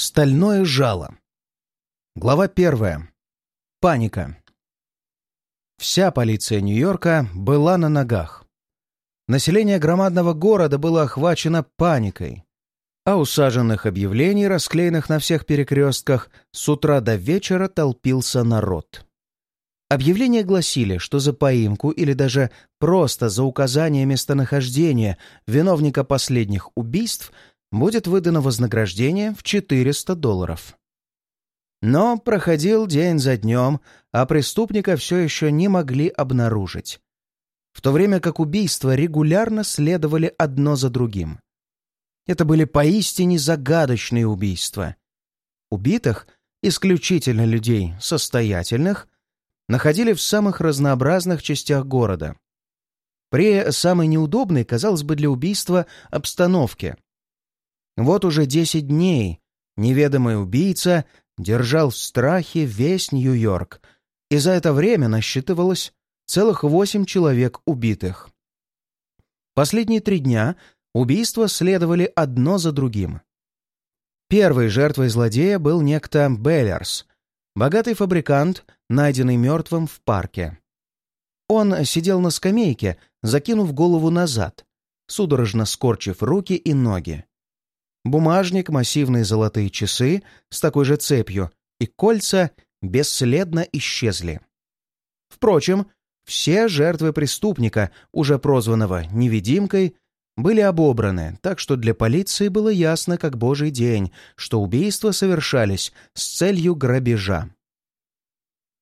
Стальное жало. Глава первая. Паника. Вся полиция Нью-Йорка была на ногах. Население громадного города было охвачено паникой, а усаженных объявлений, расклеенных на всех перекрестках, с утра до вечера толпился народ. Объявления гласили, что за поимку или даже просто за указание местонахождения виновника последних убийств – будет выдано вознаграждение в 400 долларов. Но проходил день за днем, а преступника все еще не могли обнаружить. В то время как убийства регулярно следовали одно за другим. Это были поистине загадочные убийства. Убитых, исключительно людей состоятельных, находили в самых разнообразных частях города. При самой неудобной, казалось бы, для убийства обстановке – вот уже десять дней неведомый убийца держал в страхе весь Нью-Йорк, и за это время насчитывалось целых восемь человек убитых. Последние три дня убийства следовали одно за другим. Первой жертвой злодея был некто Беллерс, богатый фабрикант, найденный мертвым в парке. Он сидел на скамейке, закинув голову назад, судорожно скорчив руки и ноги бумажник, массивные золотые часы с такой же цепью и кольца бесследно исчезли. Впрочем, все жертвы преступника, уже прозванного «невидимкой», были обобраны, так что для полиции было ясно, как божий день, что убийства совершались с целью грабежа.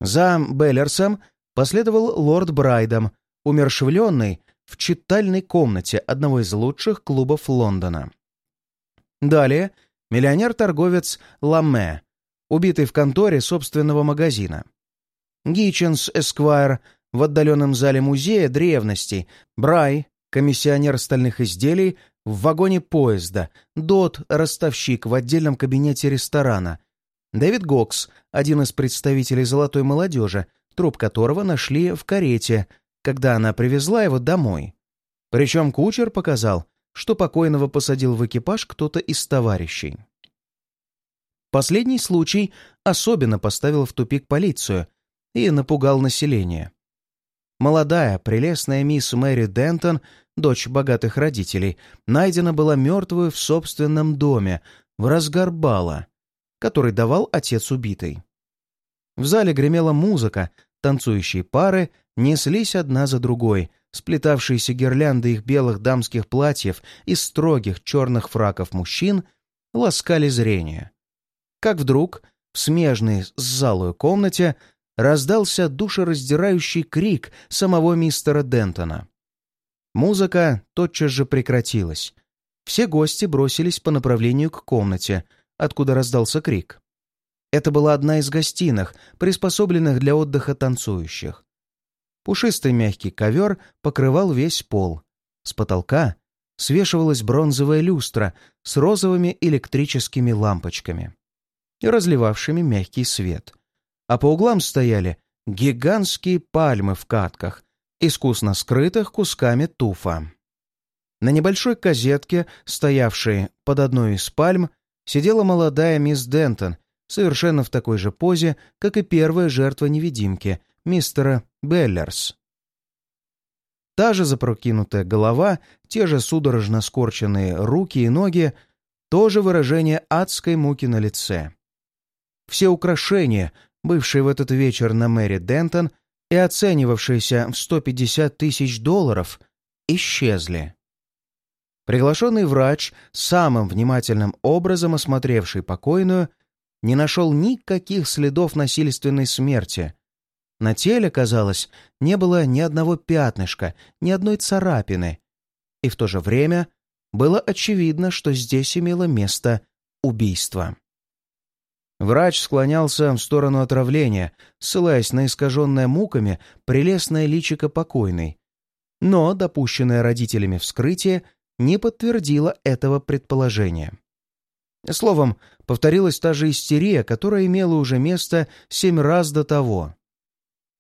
За Беллерсом последовал лорд Брайдом, умершвленный в читальной комнате одного из лучших клубов Лондона. Далее миллионер-торговец Ламме, убитый в конторе собственного магазина. Гиченс Эсквайр в отдаленном зале музея древностей, Брай, комиссионер стальных изделий, в вагоне поезда, Дот, ростовщик в отдельном кабинете ресторана, Дэвид Гокс, один из представителей золотой молодежи, труп которого нашли в карете, когда она привезла его домой. Причем кучер показал, что покойного посадил в экипаж кто-то из товарищей. Последний случай особенно поставил в тупик полицию и напугал население. Молодая, прелестная мисс Мэри Дентон, дочь богатых родителей, найдена была мертвую в собственном доме в разгар бала, который давал отец убитой. В зале гремела музыка, танцующие пары неслись одна за другой, сплетавшиеся гирлянды их белых дамских платьев и строгих черных фраков мужчин ласкали зрение. Как вдруг в смежной с залой комнате раздался душераздирающий крик самого мистера Дентона. Музыка тотчас же прекратилась. Все гости бросились по направлению к комнате, откуда раздался крик. Это была одна из гостиных, приспособленных для отдыха танцующих. Пушистый мягкий ковер покрывал весь пол. С потолка свешивалась бронзовая люстра с розовыми электрическими лампочками, разливавшими мягкий свет. А по углам стояли гигантские пальмы в катках, искусно скрытых кусками туфа. На небольшой козетке, стоявшей под одной из пальм, сидела молодая мисс Дентон, совершенно в такой же позе, как и первая жертва невидимки, мистера Беллерс. Та же запрокинутая голова, те же судорожно скорченные руки и ноги, то же выражение адской муки на лице. Все украшения, бывшие в этот вечер на Мэри Дентон и оценивавшиеся в 150 тысяч долларов, исчезли. Приглашенный врач, самым внимательным образом осмотревший покойную, не нашел никаких следов насильственной смерти, на теле, казалось, не было ни одного пятнышка, ни одной царапины. И в то же время было очевидно, что здесь имело место убийство. Врач склонялся в сторону отравления, ссылаясь на искаженное муками прелестное личико покойной. Но допущенное родителями вскрытие не подтвердило этого предположения. Словом, повторилась та же истерия, которая имела уже место семь раз до того.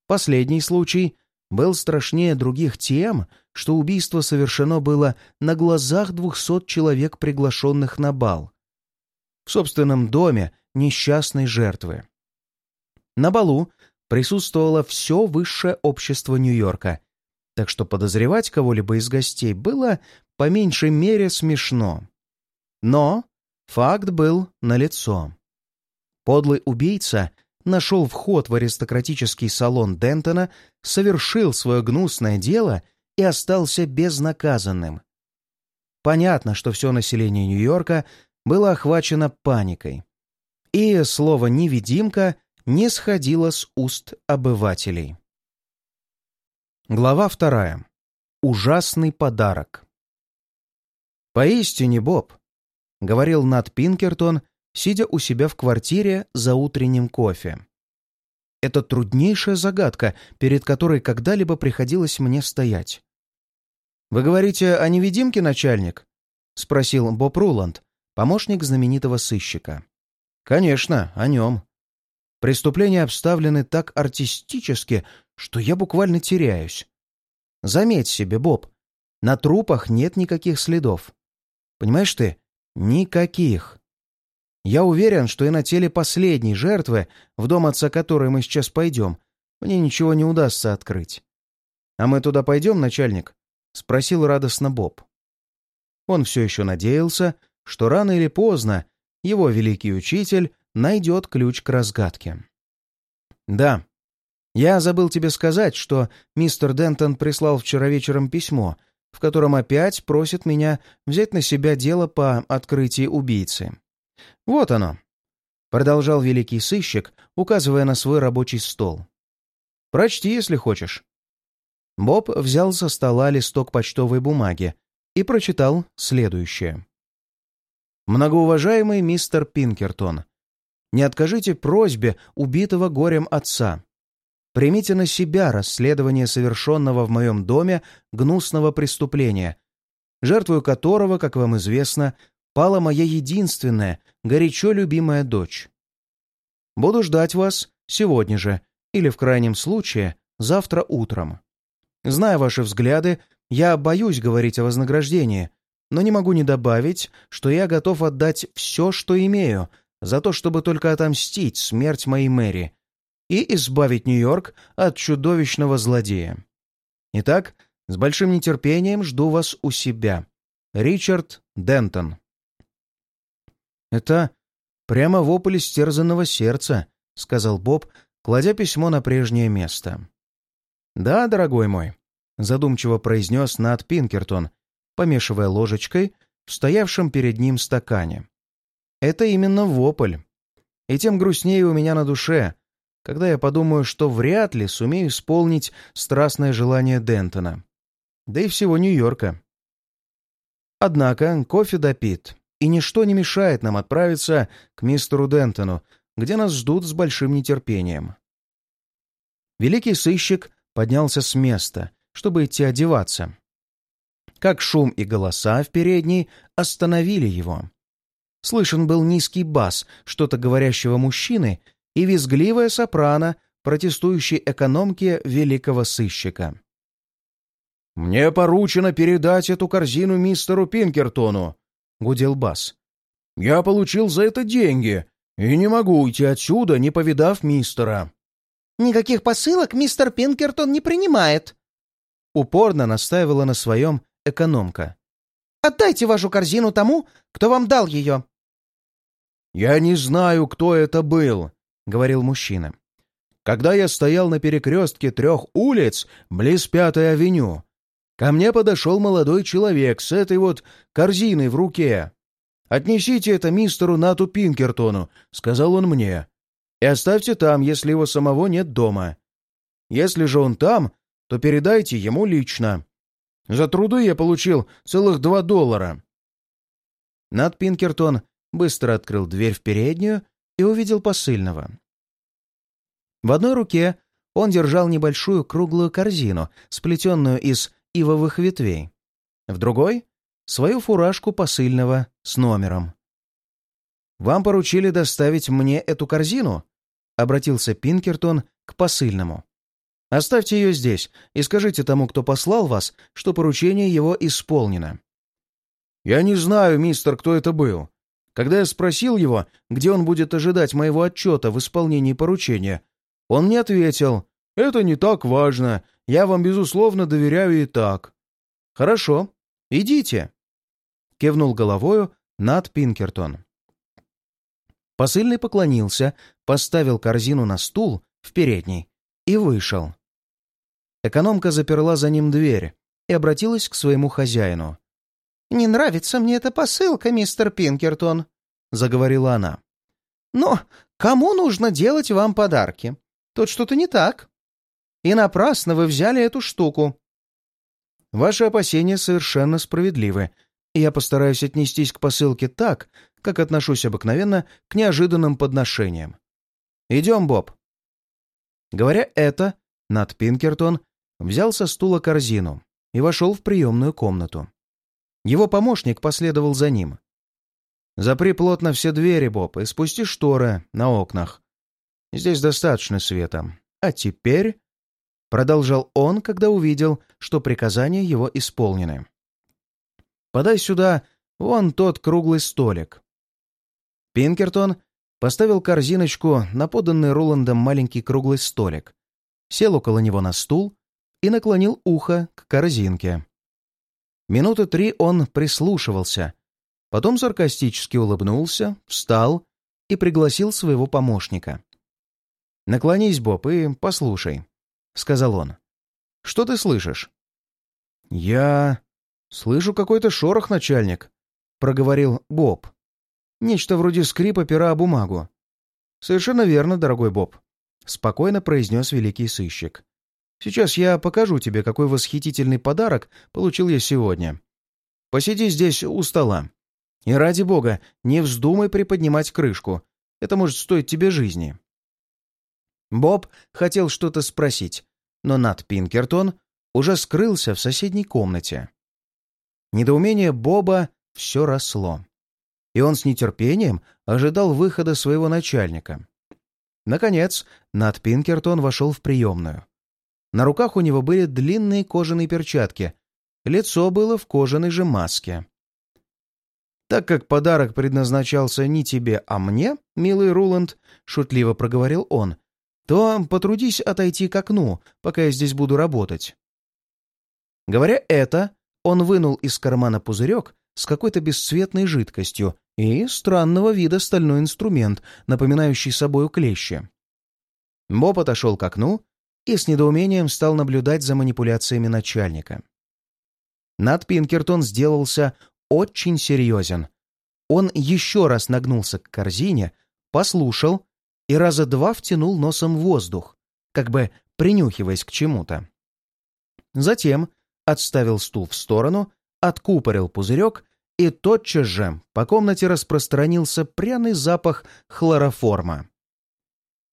Последний случай был страшнее других тем, что убийство совершено было на глазах двухсот человек, приглашенных на бал. в собственном доме несчастной жертвы. На балу присутствовало все высшее общество Нью-Йорка, так что подозревать кого-либо из гостей было по меньшей мере смешно. Но факт был налицо. Подлый убийца нашел вход в аристократический салон Дентона, совершил свое гнусное дело и остался безнаказанным. Понятно, что все население Нью-Йорка было охвачено паникой. И слово «невидимка» не сходило с уст обывателей. Глава вторая. Ужасный подарок. «Поистине, Боб», — говорил Нат Пинкертон, сидя у себя в квартире за утренним кофе. «Это труднейшая загадка, перед которой когда-либо приходилось мне стоять». «Вы говорите о невидимке, начальник?» — спросил Боб Руланд, помощник знаменитого сыщика. «Конечно, о нем. Преступления обставлены так артистически, что я буквально теряюсь. Заметь себе, Боб, на трупах нет никаких следов. Понимаешь ты? Никаких. Я уверен, что и на теле последней жертвы, в дом отца которой мы сейчас пойдем, мне ничего не удастся открыть. «А мы туда пойдем, начальник?» — спросил радостно Боб. Он все еще надеялся, что рано или поздно его великий учитель найдет ключ к разгадке. «Да. Я забыл тебе сказать, что мистер Дентон прислал вчера вечером письмо, в котором опять просит меня взять на себя дело по открытии убийцы. Вот оно», — продолжал великий сыщик, указывая на свой рабочий стол. «Прочти, если хочешь». Боб взял со стола листок почтовой бумаги и прочитал следующее. Многоуважаемый мистер Пинкертон, не откажите просьбе убитого горем отца. Примите на себя расследование совершенного в моем доме гнусного преступления, жертвою которого, как вам известно, пала моя единственная, горячо любимая дочь. Буду ждать вас сегодня же или, в крайнем случае, завтра утром. Зная ваши взгляды, я боюсь говорить о вознаграждении, но не могу не добавить, что я готов отдать все, что имею, за то, чтобы только отомстить смерть моей Мэри и избавить Нью-Йорк от чудовищного злодея. Итак, с большим нетерпением жду вас у себя. Ричард Дентон. «Это прямо вопль стерзанного сердца», — сказал Боб, кладя письмо на прежнее место. «Да, дорогой мой», — задумчиво произнес Нат Пинкертон, помешивая ложечкой в стоявшем перед ним стакане. Это именно вопль. И тем грустнее у меня на душе, когда я подумаю, что вряд ли сумею исполнить страстное желание Дентона. Да и всего Нью-Йорка. Однако кофе допит, и ничто не мешает нам отправиться к мистеру Дентону, где нас ждут с большим нетерпением. Великий сыщик поднялся с места, чтобы идти одеваться как шум и голоса в передней остановили его. Слышен был низкий бас что-то говорящего мужчины и визгливая сопрано протестующей экономки великого сыщика. «Мне поручено передать эту корзину мистеру Пинкертону», — гудел бас. «Я получил за это деньги и не могу уйти отсюда, не повидав мистера». «Никаких посылок мистер Пинкертон не принимает», — упорно настаивала на своем экономка. «Отдайте вашу корзину тому, кто вам дал ее». «Я не знаю, кто это был», — говорил мужчина. «Когда я стоял на перекрестке трех улиц, близ Пятой авеню, ко мне подошел молодой человек с этой вот корзиной в руке. «Отнесите это мистеру Нату Пинкертону», — сказал он мне, — «и оставьте там, если его самого нет дома. Если же он там, то передайте ему лично». За труды я получил целых два доллара. Над Пинкертон быстро открыл дверь в переднюю и увидел посыльного. В одной руке он держал небольшую круглую корзину, сплетенную из ивовых ветвей. В другой — свою фуражку посыльного с номером. «Вам поручили доставить мне эту корзину?» — обратился Пинкертон к посыльному. Оставьте ее здесь и скажите тому, кто послал вас, что поручение его исполнено». «Я не знаю, мистер, кто это был. Когда я спросил его, где он будет ожидать моего отчета в исполнении поручения, он мне ответил, «Это не так важно, я вам, безусловно, доверяю и так». «Хорошо, идите», — кивнул головою над Пинкертон. Посыльный поклонился, поставил корзину на стул в передней и вышел. Экономка заперла за ним дверь и обратилась к своему хозяину. «Не нравится мне эта посылка, мистер Пинкертон», — заговорила она. «Но кому нужно делать вам подарки? Тут что-то не так. И напрасно вы взяли эту штуку». «Ваши опасения совершенно справедливы, я постараюсь отнестись к посылке так, как отношусь обыкновенно к неожиданным подношениям. Идем, Боб». Говоря это, Нат Пинкертон взял со стула корзину и вошел в приемную комнату. Его помощник последовал за ним. «Запри плотно все двери, Боб, и спусти шторы на окнах. Здесь достаточно света. А теперь...» Продолжал он, когда увидел, что приказания его исполнены. «Подай сюда вон тот круглый столик». Пинкертон поставил корзиночку на поданный Роландом маленький круглый столик, сел около него на стул и наклонил ухо к корзинке. Минуты три он прислушивался, потом саркастически улыбнулся, встал и пригласил своего помощника. «Наклонись, Боб, и послушай», — сказал он. «Что ты слышишь?» «Я... слышу какой-то шорох, начальник», — проговорил Боб. «Нечто вроде скрипа пера о бумагу». «Совершенно верно, дорогой Боб», — спокойно произнес великий сыщик. Сейчас я покажу тебе, какой восхитительный подарок получил я сегодня. Посиди здесь у стола. И ради бога, не вздумай приподнимать крышку. Это может стоить тебе жизни». Боб хотел что-то спросить, но Нат Пинкертон уже скрылся в соседней комнате. Недоумение Боба все росло, и он с нетерпением ожидал выхода своего начальника. Наконец, Нат Пинкертон вошел в приемную. На руках у него были длинные кожаные перчатки. Лицо было в кожаной же маске. «Так как подарок предназначался не тебе, а мне, милый Руланд», — шутливо проговорил он, «то потрудись отойти к окну, пока я здесь буду работать». Говоря это, он вынул из кармана пузырек с какой-то бесцветной жидкостью и странного вида стальной инструмент, напоминающий собою клещи. Боб отошел к окну и с недоумением стал наблюдать за манипуляциями начальника. Над Пинкертон сделался очень серьезен. Он еще раз нагнулся к корзине, послушал и раза два втянул носом воздух, как бы принюхиваясь к чему-то. Затем отставил стул в сторону, откупорил пузырек, и тотчас же по комнате распространился пряный запах хлороформа.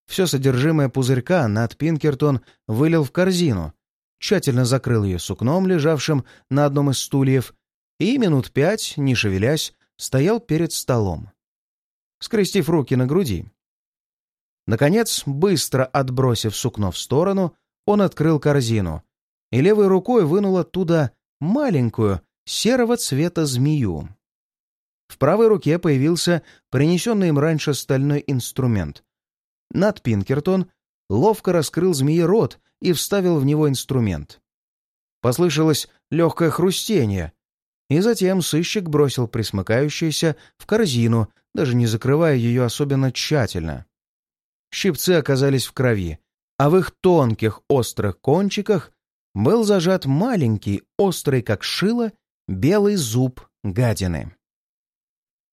Все содержимое пузырька над Пинкертон вылил в корзину, тщательно закрыл ее сукном, лежавшим на одном из стульев, и минут пять, не шевелясь, стоял перед столом, скрестив руки на груди. Наконец, быстро отбросив сукно в сторону, он открыл корзину и левой рукой вынул оттуда маленькую, серого цвета змею. В правой руке появился принесенный им раньше стальной инструмент, над Пинкертон ловко раскрыл змеи рот и вставил в него инструмент. Послышалось легкое хрустение, и затем сыщик бросил присмыкающееся в корзину, даже не закрывая ее особенно тщательно. Щипцы оказались в крови, а в их тонких острых кончиках был зажат маленький, острый как шило, белый зуб гадины.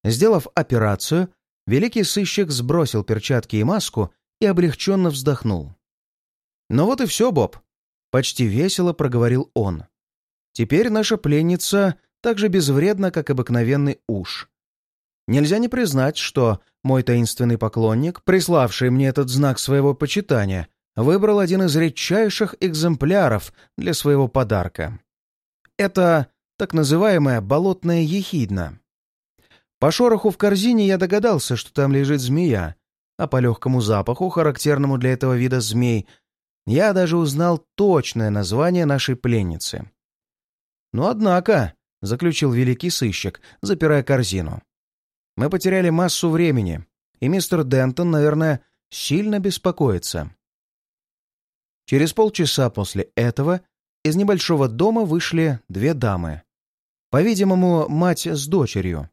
Сделав операцию, Великий сыщик сбросил перчатки и маску и облегченно вздохнул. «Ну вот и все, Боб», — почти весело проговорил он. «Теперь наша пленница так же безвредна, как обыкновенный уж. Нельзя не признать, что мой таинственный поклонник, приславший мне этот знак своего почитания, выбрал один из редчайших экземпляров для своего подарка. Это так называемая болотная ехидна. По шороху в корзине я догадался, что там лежит змея, а по легкому запаху, характерному для этого вида змей, я даже узнал точное название нашей пленницы. «Ну, однако», — заключил великий сыщик, запирая корзину, Мы потеряли массу времени, и мистер Дентон, наверное, сильно беспокоится. Через полчаса после этого из небольшого дома вышли две дамы. По-видимому, мать с дочерью.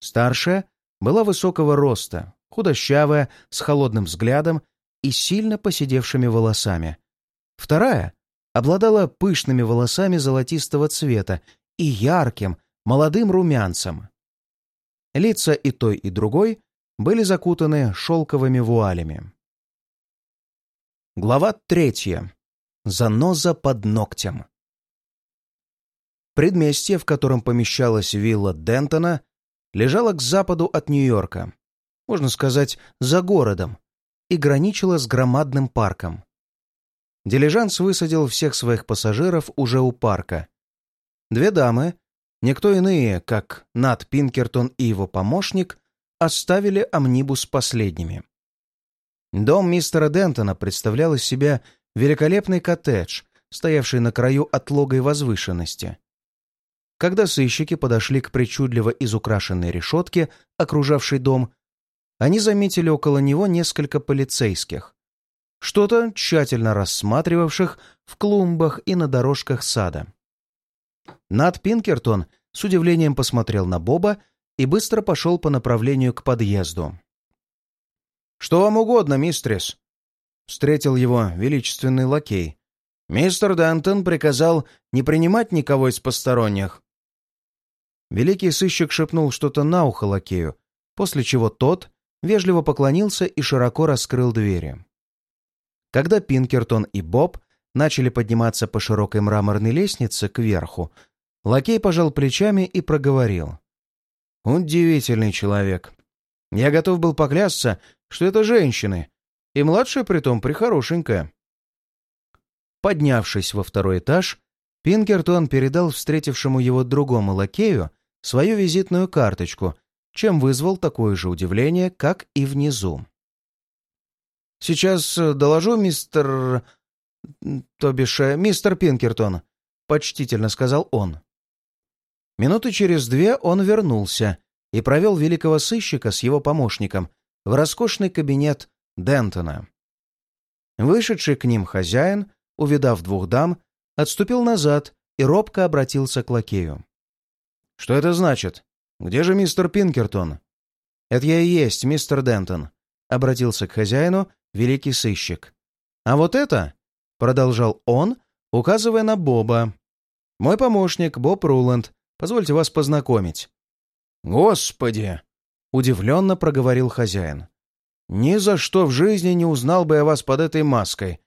Старшая была высокого роста, худощавая, с холодным взглядом и сильно поседевшими волосами. Вторая обладала пышными волосами золотистого цвета и ярким, молодым румянцем. Лица и той, и другой были закутаны шелковыми вуалями. Глава третья. Заноза под ногтем. Предместье, в котором помещалась вилла Дентона, лежало к западу от Нью-Йорка, можно сказать, за городом, и граничило с громадным парком. Дилижанс высадил всех своих пассажиров уже у парка. Две дамы, никто иные, как Нат Пинкертон и его помощник, оставили амнибус последними. Дом мистера Дентона представлял из себя великолепный коттедж, стоявший на краю отлогой возвышенности. Когда сыщики подошли к причудливо изукрашенной решетке, окружавшей дом, они заметили около него несколько полицейских, что-то тщательно рассматривавших в клумбах и на дорожках сада. Над Пинкертон с удивлением посмотрел на Боба и быстро пошел по направлению к подъезду. «Что вам угодно, мистрис?» — встретил его величественный лакей. «Мистер Дантон приказал не принимать никого из посторонних». Великий сыщик шепнул что-то на ухо лакею, после чего тот вежливо поклонился и широко раскрыл двери. Когда Пинкертон и Боб начали подниматься по широкой мраморной лестнице кверху, лакей пожал плечами и проговорил. «Удивительный человек. Я готов был поклясться, что это женщины, и младшая притом прихорошенькая. Поднявшись во второй этаж, Пинкертон передал встретившему его другому лакею свою визитную карточку, чем вызвал такое же удивление, как и внизу. «Сейчас э, доложу, мистер... то бишь, э, мистер Пинкертон», — почтительно сказал он. Минуты через две он вернулся и провел великого сыщика с его помощником в роскошный кабинет Дентона. Вышедший к ним хозяин, увидав двух дам, отступил назад и робко обратился к лакею. «Что это значит? Где же мистер Пинкертон?» «Это я и есть, мистер Дентон», — обратился к хозяину великий сыщик. «А вот это», — продолжал он, указывая на Боба, — «мой помощник Боб Руланд. Позвольте вас познакомить». «Господи!» — удивленно проговорил хозяин. «Ни за что в жизни не узнал бы я вас под этой маской.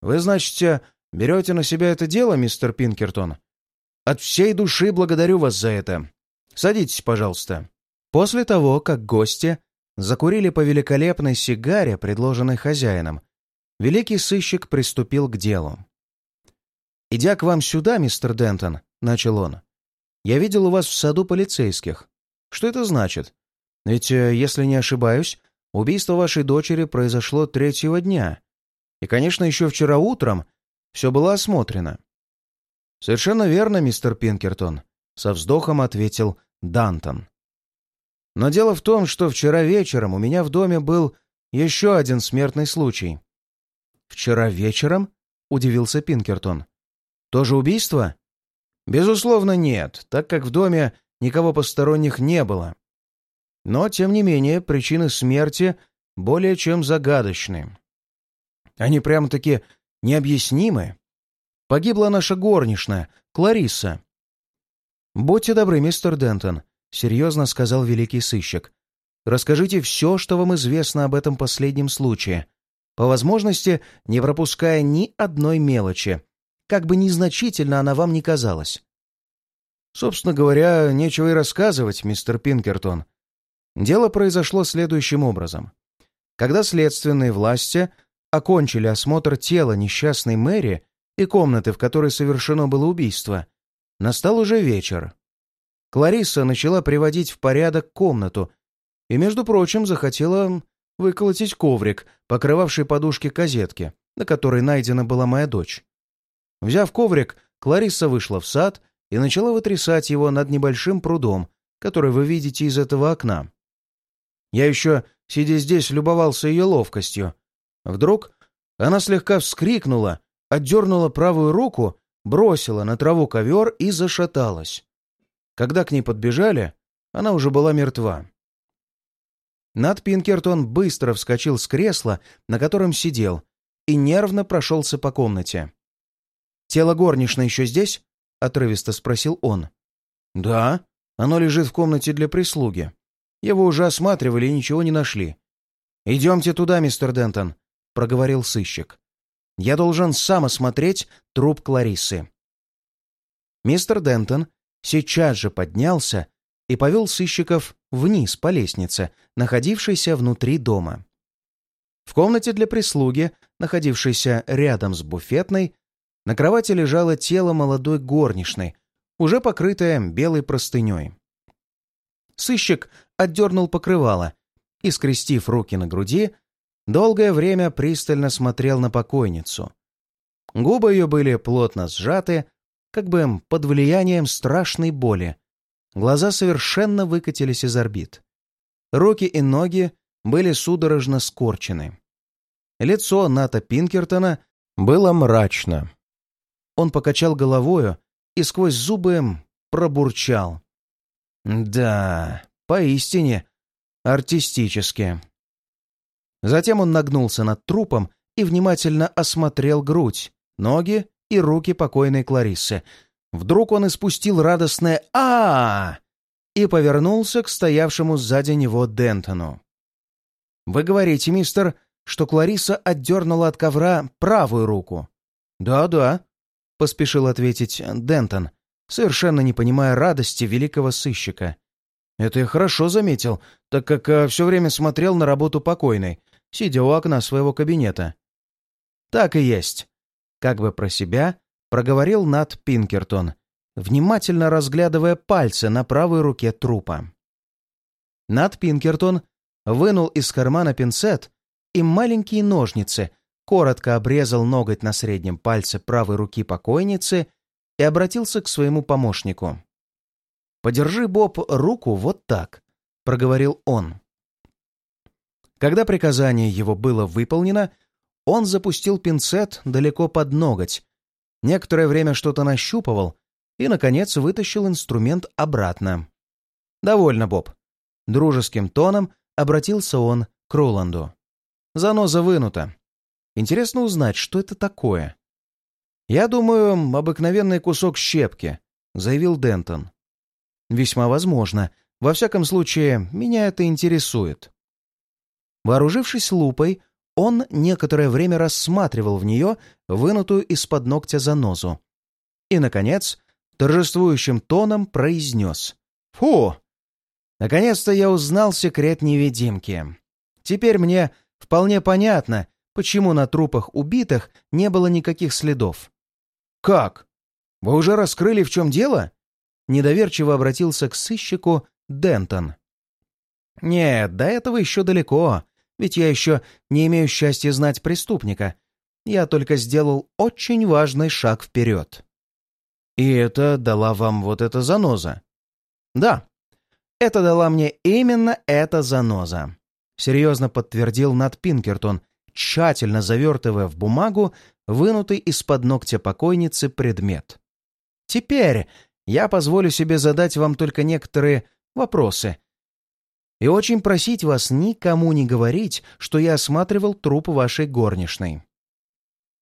Вы, значит, берете на себя это дело, мистер Пинкертон? От всей души благодарю вас за это. Садитесь, пожалуйста». После того, как гости закурили по великолепной сигаре, предложенной хозяином, великий сыщик приступил к делу. «Идя к вам сюда, мистер Дентон», — начал он, — «я видел у вас в саду полицейских. Что это значит? Ведь, э, если не ошибаюсь, убийство вашей дочери произошло третьего дня. И, конечно, еще вчера утром все было осмотрено. «Совершенно верно, мистер Пинкертон», — со вздохом ответил Дантон. «Но дело в том, что вчера вечером у меня в доме был еще один смертный случай». «Вчера вечером?» — удивился Пинкертон. «Тоже убийство?» «Безусловно, нет, так как в доме никого посторонних не было. Но, тем не менее, причины смерти более чем загадочны. Они прямо-таки необъяснимы. Погибла наша горничная, Клариса. «Будьте добры, мистер Дентон», — серьезно сказал великий сыщик. «Расскажите все, что вам известно об этом последнем случае, по возможности не пропуская ни одной мелочи, как бы незначительно она вам ни казалась. Собственно говоря, нечего и рассказывать, мистер Пинкертон. Дело произошло следующим образом. Когда следственные власти окончили осмотр тела несчастной Мэри и комнаты, в которой совершено было убийство, настал уже вечер. Кларисса начала приводить в порядок комнату и, между прочим, захотела выколотить коврик, покрывавший подушки козетки, на которой найдена была моя дочь. Взяв коврик, Кларисса вышла в сад и начала вытрясать его над небольшим прудом, который вы видите из этого окна. Я еще, сидя здесь, любовался ее ловкостью. Вдруг она слегка вскрикнула, отдернула правую руку, бросила на траву ковер и зашаталась. Когда к ней подбежали, она уже была мертва. Над Пинкертон быстро вскочил с кресла, на котором сидел, и нервно прошелся по комнате. «Тело горничной еще здесь?» — отрывисто спросил он. «Да, оно лежит в комнате для прислуги. Его уже осматривали и ничего не нашли. Идемте туда, мистер Дентон», — проговорил сыщик. «Я должен сам осмотреть труп Кларисы». Мистер Дентон сейчас же поднялся и повел сыщиков вниз по лестнице, находившейся внутри дома. В комнате для прислуги, находившейся рядом с буфетной, на кровати лежало тело молодой горничной, уже покрытое белой простыней. Сыщик отдернул покрывало и, скрестив руки на груди, долгое время пристально смотрел на покойницу. Губы ее были плотно сжаты, как бы под влиянием страшной боли. Глаза совершенно выкатились из орбит. Руки и ноги были судорожно скорчены. Лицо Ната Пинкертона было мрачно. Он покачал головою и сквозь зубы пробурчал. «Да, поистине, артистически». Затем он нагнулся над трупом и внимательно осмотрел грудь, ноги и руки покойной Клариссы. Вдруг он испустил радостное а, -а, -а и повернулся к стоявшему сзади него Дентону. «Вы говорите, мистер, что Клариса отдернула от ковра правую руку?» «Да-да», — поспешил ответить Дентон, совершенно не понимая радости великого сыщика. «Это я хорошо заметил, так как э, все время смотрел на работу покойной, сидя у окна своего кабинета». «Так и есть», — как бы про себя проговорил Нат Пинкертон, внимательно разглядывая пальцы на правой руке трупа. Нат Пинкертон вынул из кармана пинцет и маленькие ножницы, коротко обрезал ноготь на среднем пальце правой руки покойницы и обратился к своему помощнику. «Подержи, Боб, руку вот так», — проговорил он. Когда приказание его было выполнено, он запустил пинцет далеко под ноготь, некоторое время что-то нащупывал и, наконец, вытащил инструмент обратно. «Довольно, Боб». Дружеским тоном обратился он к Роланду. «Заноза вынута. Интересно узнать, что это такое». «Я думаю, обыкновенный кусок щепки», — заявил Дентон. «Весьма возможно. Во всяком случае, меня это интересует». Вооружившись лупой, он некоторое время рассматривал в нее вынутую из-под ногтя занозу. И, наконец, торжествующим тоном произнес. «Фу! Наконец-то я узнал секрет невидимки. Теперь мне вполне понятно, почему на трупах убитых не было никаких следов. «Как? Вы уже раскрыли, в чем дело?» Недоверчиво обратился к сыщику Дентон. «Нет, до этого еще далеко, ведь я еще не имею счастья знать преступника. Я только сделал очень важный шаг вперед». «И это дала вам вот эта заноза?» «Да, это дала мне именно эта заноза», — серьезно подтвердил Нат Пинкертон, тщательно завертывая в бумагу вынутый из-под ногтя покойницы предмет. «Теперь я позволю себе задать вам только некоторые вопросы и очень просить вас никому не говорить, что я осматривал труп вашей горничной».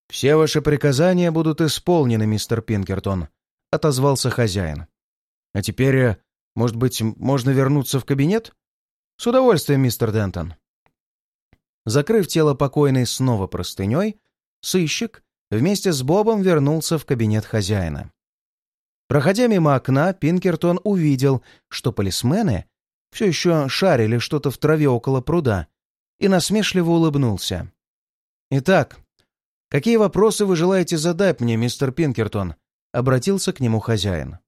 «Все ваши приказания будут исполнены, мистер Пинкертон», — отозвался хозяин. «А теперь, может быть, можно вернуться в кабинет?» «С удовольствием, мистер Дентон». Закрыв тело покойной снова простыней, сыщик вместе с Бобом вернулся в кабинет хозяина. Проходя мимо окна, Пинкертон увидел, что полисмены все еще шарили что-то в траве около пруда, и насмешливо улыбнулся. «Итак, какие вопросы вы желаете задать мне, мистер Пинкертон?» — обратился к нему хозяин.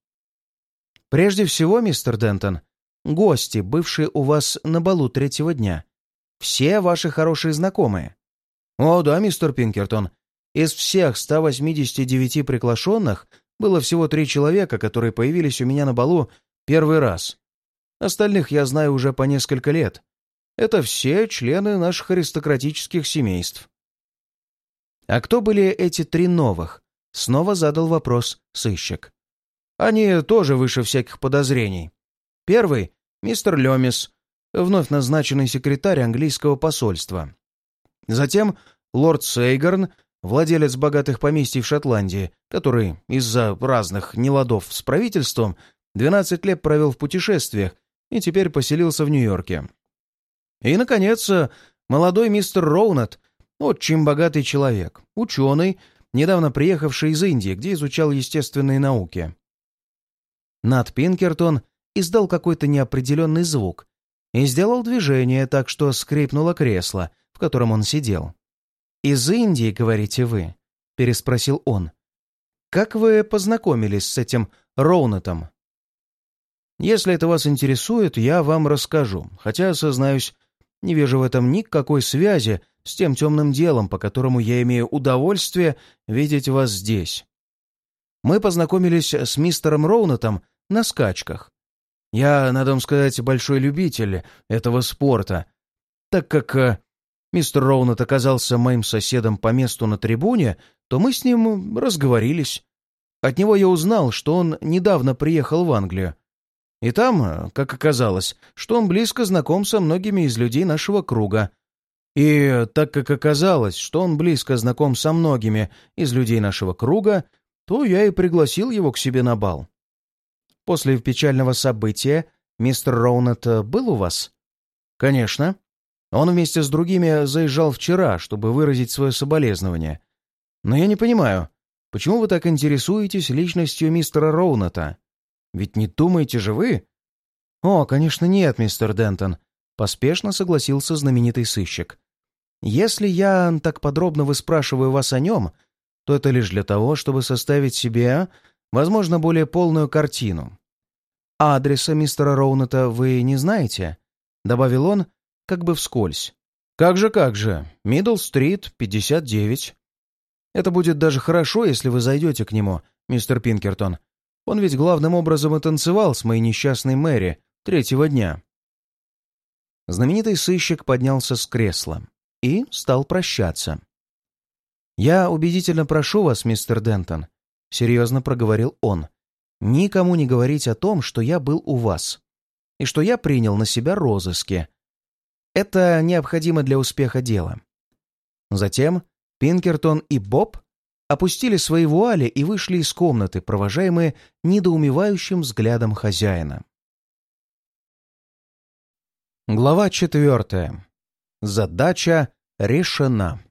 «Прежде всего, мистер Дентон, гости, бывшие у вас на балу третьего дня, все ваши хорошие знакомые». «О, да, мистер Пинкертон. Из всех 189 приглашенных было всего три человека, которые появились у меня на балу первый раз. Остальных я знаю уже по несколько лет. Это все члены наших аристократических семейств. А кто были эти три новых? Снова задал вопрос сыщик. Они тоже выше всяких подозрений. Первый — мистер Лемис, вновь назначенный секретарь английского посольства. Затем лорд Сейгарн, владелец богатых поместий в Шотландии, который из-за разных неладов с правительством 12 лет провел в путешествиях и теперь поселился в Нью-Йорке. И, наконец, молодой мистер Роунет, очень богатый человек, ученый, недавно приехавший из Индии, где изучал естественные науки. Нат Пинкертон издал какой-то неопределенный звук и сделал движение так, что скрипнуло кресло, в котором он сидел. «Из Индии, говорите вы?» — переспросил он. «Как вы познакомились с этим Роунетом?» «Если это вас интересует, я вам расскажу, хотя, сознаюсь, не вижу в этом никакой связи с тем темным делом, по которому я имею удовольствие видеть вас здесь. Мы познакомились с мистером Роунетом на скачках. Я, надо вам сказать, большой любитель этого спорта, так как э, мистер Роунет оказался моим соседом по месту на трибуне, то мы с ним разговорились. От него я узнал, что он недавно приехал в Англию. И там, э, как оказалось, что он близко знаком со многими из людей нашего круга. И так как оказалось, что он близко знаком со многими из людей нашего круга, то я и пригласил его к себе на бал. После печального события мистер Роунет э, был у вас? Конечно. Он вместе с другими заезжал вчера, чтобы выразить свое соболезнование. Но я не понимаю, почему вы так интересуетесь личностью мистера Роунета? Ведь не думаете же вы? О, конечно, нет, мистер Дентон. Поспешно согласился знаменитый сыщик. Если я так подробно выспрашиваю вас о нем, то это лишь для того, чтобы составить себе возможно, более полную картину. «А адреса мистера Роунета вы не знаете?» — добавил он, как бы вскользь. «Как же, как же. Мидл-стрит, 59. Это будет даже хорошо, если вы зайдете к нему, мистер Пинкертон. Он ведь главным образом и танцевал с моей несчастной Мэри третьего дня». Знаменитый сыщик поднялся с кресла и стал прощаться. «Я убедительно прошу вас, мистер Дентон, — серьезно проговорил он. «Никому не говорить о том, что я был у вас, и что я принял на себя розыски. Это необходимо для успеха дела». Затем Пинкертон и Боб опустили свои вуали и вышли из комнаты, провожаемые недоумевающим взглядом хозяина. Глава четвертая. Задача решена.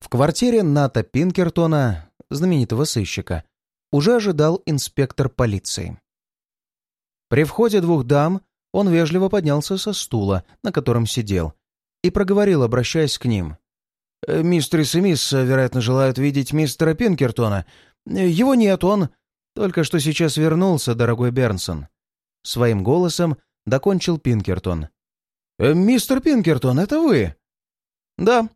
В квартире Ната Пинкертона знаменитого сыщика, уже ожидал инспектор полиции. При входе двух дам он вежливо поднялся со стула, на котором сидел, и проговорил, обращаясь к ним. «Э, «Мистерис и мисс, вероятно, желают видеть мистера Пинкертона. Его нет, он только что сейчас вернулся, дорогой Бернсон». Своим голосом докончил Пинкертон. «Э, «Мистер Пинкертон, это вы?» «Да.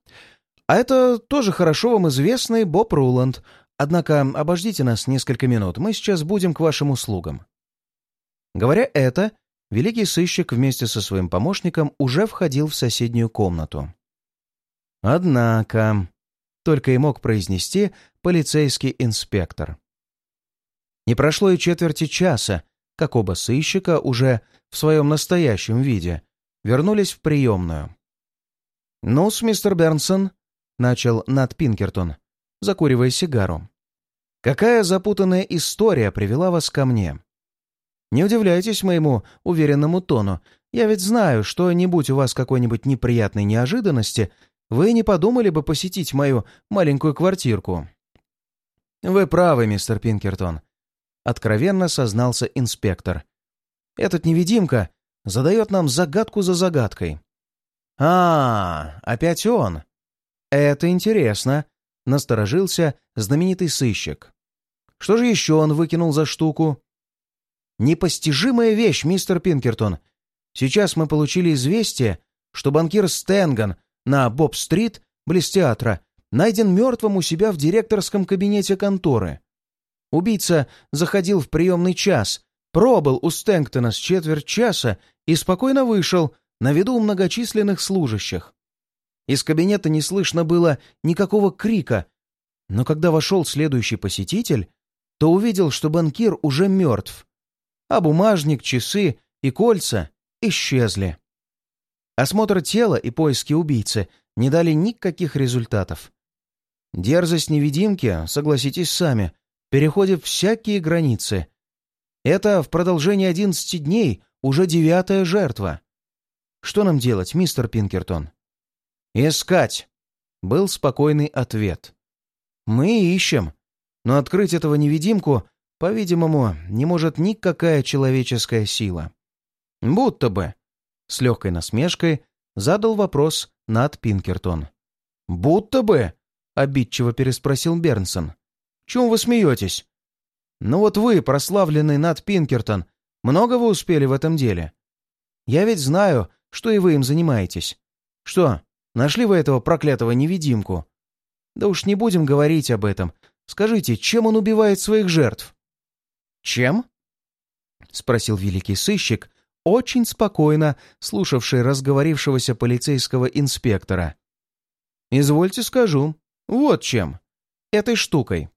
А это тоже хорошо вам известный Боб Руланд, Однако обождите нас несколько минут, мы сейчас будем к вашим услугам». Говоря это, великий сыщик вместе со своим помощником уже входил в соседнюю комнату. «Однако...» — только и мог произнести полицейский инспектор. Не прошло и четверти часа, как оба сыщика уже в своем настоящем виде вернулись в приемную. «Ну-с, мистер Бернсон», — начал Нат Пинкертон, — закуривая сигару. «Какая запутанная история привела вас ко мне? Не удивляйтесь моему уверенному тону. Я ведь знаю, что не будь у вас какой-нибудь неприятной неожиданности, вы не подумали бы посетить мою маленькую квартирку». «Вы правы, мистер Пинкертон», — откровенно сознался инспектор. «Этот невидимка задает нам загадку за загадкой». «А, опять он. Это интересно насторожился знаменитый сыщик. Что же еще он выкинул за штуку? Непостижимая вещь, мистер Пинкертон. Сейчас мы получили известие, что банкир Стенган на Боб-стрит, близ театра, найден мертвым у себя в директорском кабинете конторы. Убийца заходил в приемный час, пробыл у Стэнктона с четверть часа и спокойно вышел на виду у многочисленных служащих. Из кабинета не слышно было никакого крика, но когда вошел следующий посетитель, то увидел, что банкир уже мертв, а бумажник, часы и кольца исчезли. Осмотр тела и поиски убийцы не дали никаких результатов. Дерзость невидимки, согласитесь сами, переходит всякие границы. Это в продолжении одиннадцати дней уже девятая жертва. Что нам делать, мистер Пинкертон? «Искать!» — был спокойный ответ. «Мы ищем, но открыть этого невидимку, по-видимому, не может никакая человеческая сила. Будто бы, с легкой насмешкой, задал вопрос Над Пинкертон. «Будто бы?» — обидчиво переспросил Бернсон. «Чем вы смеетесь?» «Ну вот вы, прославленный Над Пинкертон, много вы успели в этом деле? Я ведь знаю, что и вы им занимаетесь. Что, нашли вы этого проклятого невидимку? Да уж не будем говорить об этом. Скажите, чем он убивает своих жертв?» «Чем?» — спросил великий сыщик, очень спокойно слушавший разговорившегося полицейского инспектора. «Извольте скажу. Вот чем. Этой штукой».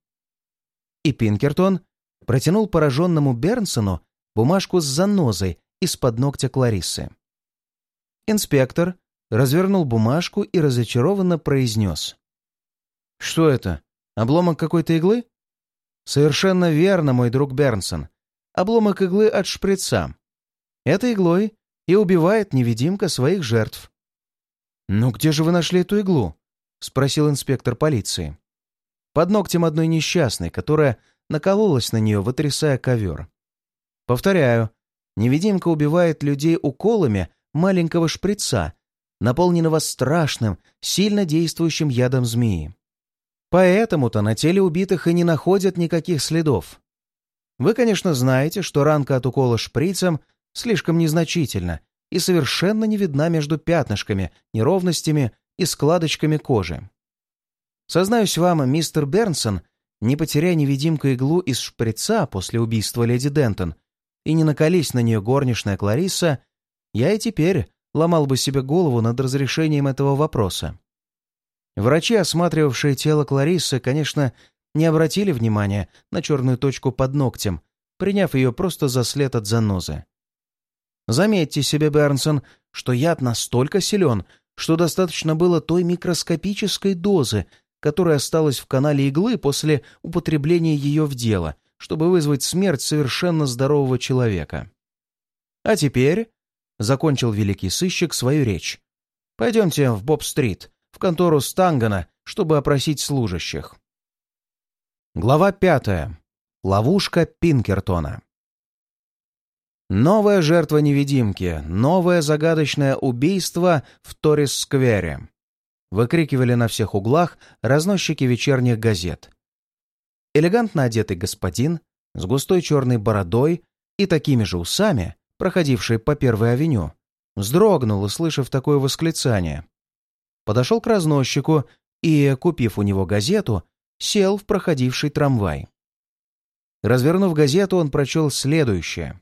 И Пинкертон протянул пораженному Бернсону бумажку с занозой из-под ногтя Клариссы. Инспектор развернул бумажку и разочарованно произнес. «Что это? Обломок какой-то иглы?» «Совершенно верно, мой друг Бернсон. Обломок иглы от шприца. Этой иглой и убивает невидимка своих жертв». «Ну где же вы нашли эту иглу?» — спросил инспектор полиции. «Под ногтем одной несчастной, которая накололась на нее, вытрясая ковер. Повторяю, невидимка убивает людей уколами маленького шприца, наполненного страшным, сильно действующим ядом змеи. Поэтому-то на теле убитых и не находят никаких следов. Вы, конечно, знаете, что ранка от укола шприцем слишком незначительна и совершенно не видна между пятнышками, неровностями и складочками кожи. Сознаюсь вам, мистер Бернсон, не потеряя невидимку иглу из шприца после убийства леди Дентон и не накались на нее горничная Кларисса, я и теперь ломал бы себе голову над разрешением этого вопроса. Врачи, осматривавшие тело Клариссы, конечно, не обратили внимания на черную точку под ногтем, приняв ее просто за след от занозы. Заметьте себе, Бернсон, что яд настолько силен, что достаточно было той микроскопической дозы, которая осталась в канале иглы после употребления ее в дело, чтобы вызвать смерть совершенно здорового человека. А теперь, — закончил великий сыщик свою речь, — пойдемте в Боб-стрит, в контору Стангана, чтобы опросить служащих. Глава пятая. Ловушка Пинкертона. Новая жертва невидимки, новое загадочное убийство в Торрис-сквере. Выкрикивали на всех углах разносчики вечерних газет. Элегантно одетый господин с густой черной бородой и такими же усами, проходивший по Первой авеню, вздрогнул, услышав такое восклицание подошел к разносчику и, купив у него газету, сел в проходивший трамвай. Развернув газету, он прочел следующее.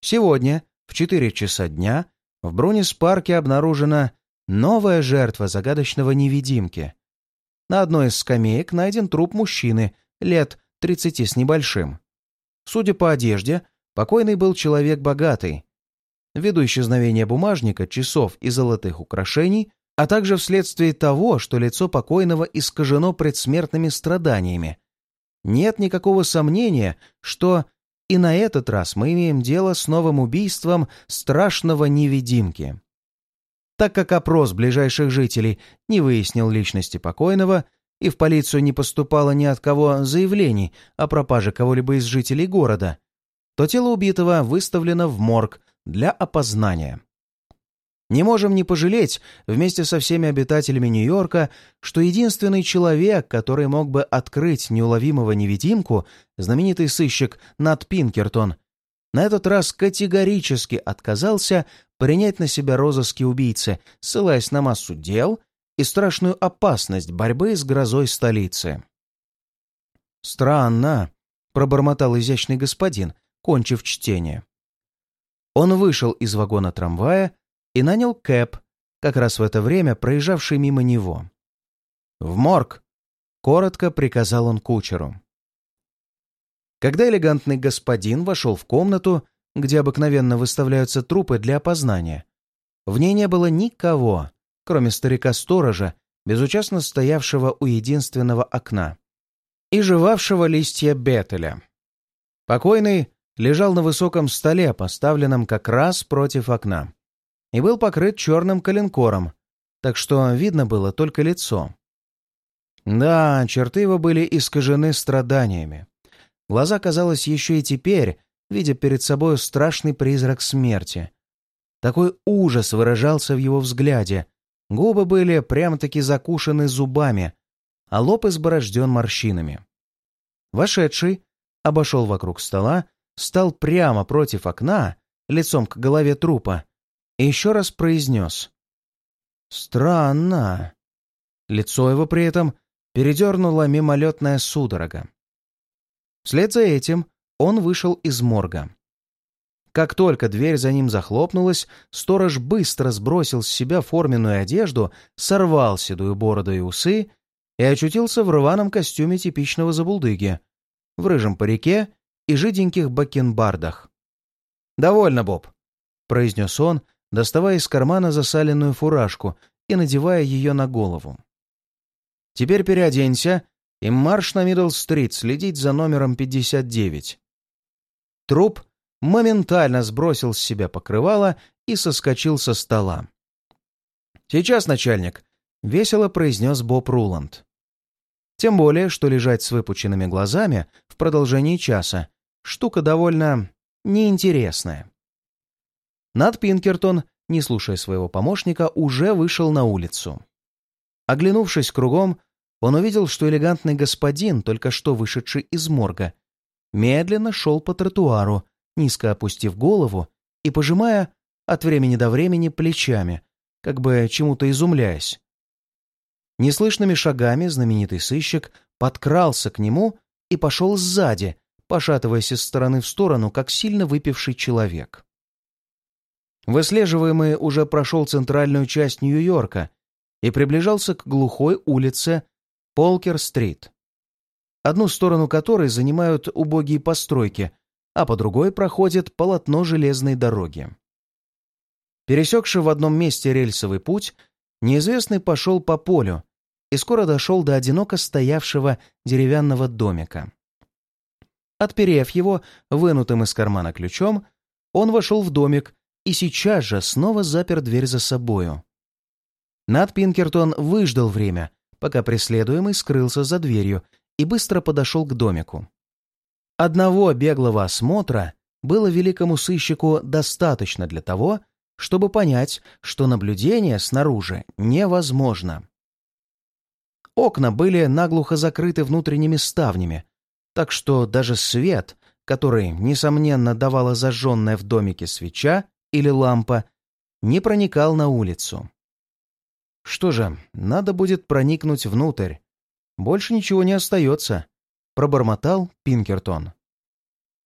Сегодня, в 4 часа дня, в Брунис-парке обнаружена новая жертва загадочного невидимки. На одной из скамеек найден труп мужчины, лет 30 с небольшим. Судя по одежде, покойный был человек богатый. Ввиду исчезновения бумажника, часов и золотых украшений, а также вследствие того, что лицо покойного искажено предсмертными страданиями. Нет никакого сомнения, что и на этот раз мы имеем дело с новым убийством страшного невидимки. Так как опрос ближайших жителей не выяснил личности покойного и в полицию не поступало ни от кого заявлений о пропаже кого-либо из жителей города, то тело убитого выставлено в морг для опознания. Не можем не пожалеть вместе со всеми обитателями Нью-Йорка, что единственный человек, который мог бы открыть неуловимого невидимку, знаменитый сыщик Нат Пинкертон, на этот раз категорически отказался принять на себя розыски убийцы, ссылаясь на массу дел и страшную опасность борьбы с грозой столицы. «Странно», — пробормотал изящный господин, кончив чтение. Он вышел из вагона трамвая и нанял кэп, как раз в это время проезжавший мимо него. «В морг!» — коротко приказал он кучеру. Когда элегантный господин вошел в комнату, где обыкновенно выставляются трупы для опознания, в ней не было никого, кроме старика-сторожа, безучастно стоявшего у единственного окна и жевавшего листья бетеля. Покойный лежал на высоком столе, поставленном как раз против окна, и был покрыт черным коленкором, так что видно было только лицо. Да, черты его были искажены страданиями. Глаза, казалось, еще и теперь, видя перед собой страшный призрак смерти. Такой ужас выражался в его взгляде. Губы были прямо-таки закушены зубами, а лоб изборожден морщинами. Вошедший обошел вокруг стола, стал прямо против окна, лицом к голове трупа, и еще раз произнес. «Странно». Лицо его при этом передернула мимолетная судорога. Вслед за этим он вышел из морга. Как только дверь за ним захлопнулась, сторож быстро сбросил с себя форменную одежду, сорвал седую бороду и усы и очутился в рваном костюме типичного забулдыги, в рыжем парике и жиденьких бакенбардах. «Довольно, Боб», — произнес он, доставая из кармана засаленную фуражку и надевая ее на голову. «Теперь переоденься и марш на Мидл-стрит следить за номером 59». Труп моментально сбросил с себя покрывало и соскочил со стола. «Сейчас, начальник», — весело произнес Боб Руланд. Тем более, что лежать с выпученными глазами в продолжении часа — штука довольно неинтересная. Над Пинкертон, не слушая своего помощника, уже вышел на улицу. Оглянувшись кругом, он увидел, что элегантный господин, только что вышедший из морга, медленно шел по тротуару, низко опустив голову и пожимая от времени до времени плечами, как бы чему-то изумляясь. Неслышными шагами знаменитый сыщик подкрался к нему и пошел сзади, пошатываясь из стороны в сторону, как сильно выпивший человек. Выслеживаемый уже прошел центральную часть Нью-Йорка и приближался к глухой улице Полкер-стрит, одну сторону которой занимают убогие постройки, а по другой проходит полотно железной дороги. Пересекший в одном месте рельсовый путь, неизвестный пошел по полю, и скоро дошел до одиноко стоявшего деревянного домика. Отперев его, вынутым из кармана ключом, он вошел в домик и сейчас же снова запер дверь за собою. Над Пинкертон выждал время, пока преследуемый скрылся за дверью и быстро подошел к домику. Одного беглого осмотра было великому сыщику достаточно для того, чтобы понять, что наблюдение снаружи невозможно. Окна были наглухо закрыты внутренними ставнями, так что даже свет, который, несомненно, давала зажженная в домике свеча или лампа, не проникал на улицу. Что же, надо будет проникнуть внутрь. Больше ничего не остается, пробормотал Пинкертон.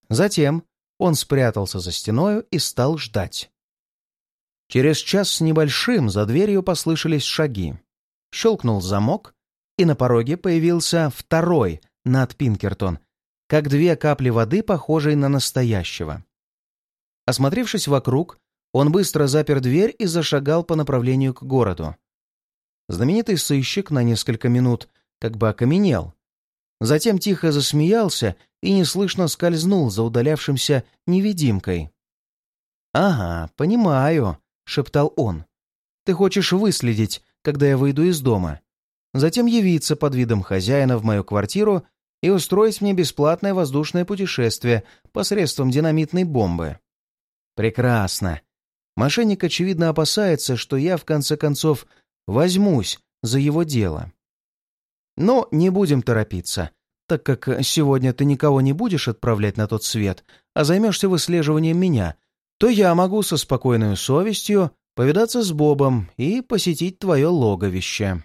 Затем он спрятался за стеною и стал ждать. Через час с небольшим за дверью послышались шаги. Щелкнул замок, и на пороге появился второй над Пинкертон, как две капли воды, похожие на настоящего. Осмотревшись вокруг, он быстро запер дверь и зашагал по направлению к городу. Знаменитый сыщик на несколько минут как бы окаменел. Затем тихо засмеялся и неслышно скользнул за удалявшимся невидимкой. «Ага, понимаю», — шептал он. «Ты хочешь выследить, когда я выйду из дома затем явиться под видом хозяина в мою квартиру и устроить мне бесплатное воздушное путешествие посредством динамитной бомбы. Прекрасно. Мошенник, очевидно, опасается, что я, в конце концов, возьмусь за его дело. Но не будем торопиться, так как сегодня ты никого не будешь отправлять на тот свет, а займешься выслеживанием меня, то я могу со спокойной совестью повидаться с Бобом и посетить твое логовище.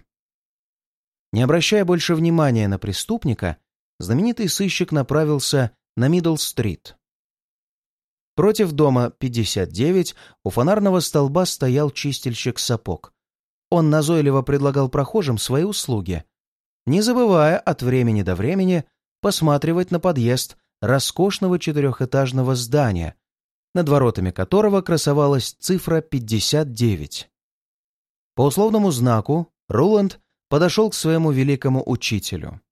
Не обращая больше внимания на преступника, знаменитый сыщик направился на Мидл-стрит. Против дома 59 у фонарного столба стоял чистильщик сапог. Он назойливо предлагал прохожим свои услуги, не забывая от времени до времени посматривать на подъезд роскошного четырехэтажного здания, над воротами которого красовалась цифра 59. По условному знаку Руланд подошел к своему великому учителю.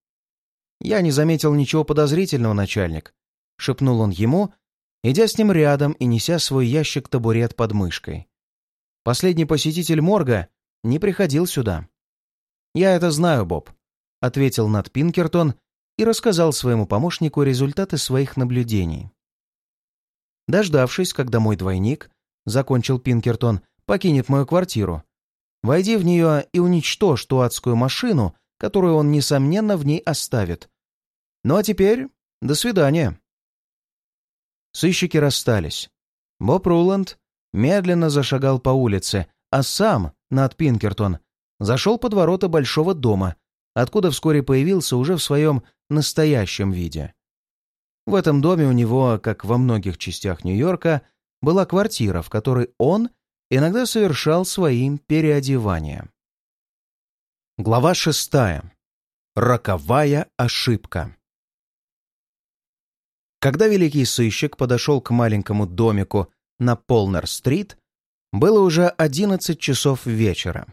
«Я не заметил ничего подозрительного, начальник», — шепнул он ему, идя с ним рядом и неся свой ящик-табурет под мышкой. «Последний посетитель морга не приходил сюда». «Я это знаю, Боб», — ответил Нат Пинкертон и рассказал своему помощнику результаты своих наблюдений. Дождавшись, когда мой двойник, закончил Пинкертон, покинет мою квартиру, войди в нее и уничтожь ту адскую машину, которую он, несомненно, в ней оставит. Ну а теперь до свидания. Сыщики расстались. Боб Руланд медленно зашагал по улице, а сам, над Пинкертон, зашел под ворота большого дома, откуда вскоре появился уже в своем настоящем виде. В этом доме у него, как во многих частях Нью-Йорка, была квартира, в которой он иногда совершал свои переодевания. Глава шестая. Роковая ошибка. Когда великий сыщик подошел к маленькому домику на Полнер-стрит, было уже одиннадцать часов вечера.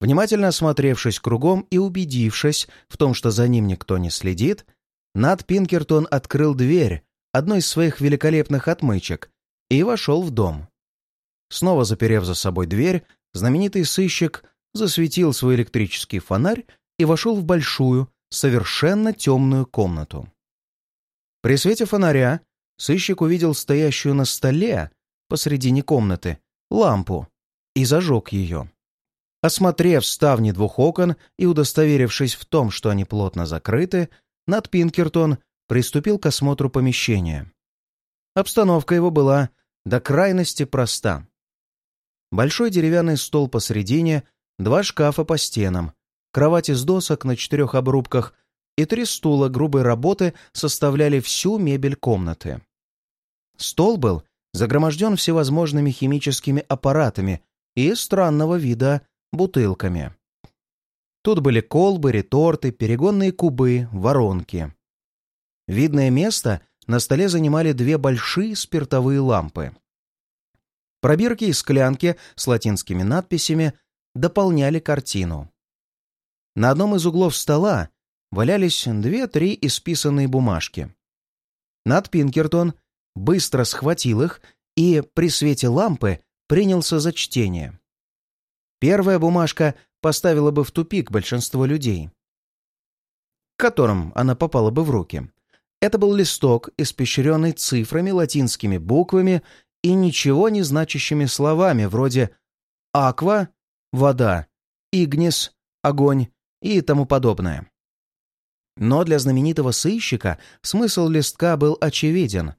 Внимательно осмотревшись кругом и убедившись в том, что за ним никто не следит, Нат Пинкертон открыл дверь одной из своих великолепных отмычек и вошел в дом. Снова заперев за собой дверь, знаменитый сыщик засветил свой электрический фонарь и вошел в большую, совершенно темную комнату. При свете фонаря сыщик увидел стоящую на столе посредине комнаты лампу и зажег ее. Осмотрев ставни двух окон и удостоверившись в том, что они плотно закрыты, над Пинкертон приступил к осмотру помещения. Обстановка его была до крайности проста. Большой деревянный стол посредине, два шкафа по стенам, кровать из досок на четырех обрубках и три стула грубой работы составляли всю мебель комнаты. Стол был загроможден всевозможными химическими аппаратами и странного вида бутылками. Тут были колбы, реторты, перегонные кубы, воронки. Видное место на столе занимали две большие спиртовые лампы. Пробирки и склянки с латинскими надписями дополняли картину. На одном из углов стола валялись две-три исписанные бумажки. Над Пинкертон быстро схватил их и при свете лампы принялся за чтение. Первая бумажка поставила бы в тупик большинство людей, к которым она попала бы в руки. Это был листок, испещренный цифрами, латинскими буквами и ничего не значащими словами, вроде «аква» — «вода», «игнис» — «огонь» и тому подобное. Но для знаменитого сыщика смысл листка был очевиден.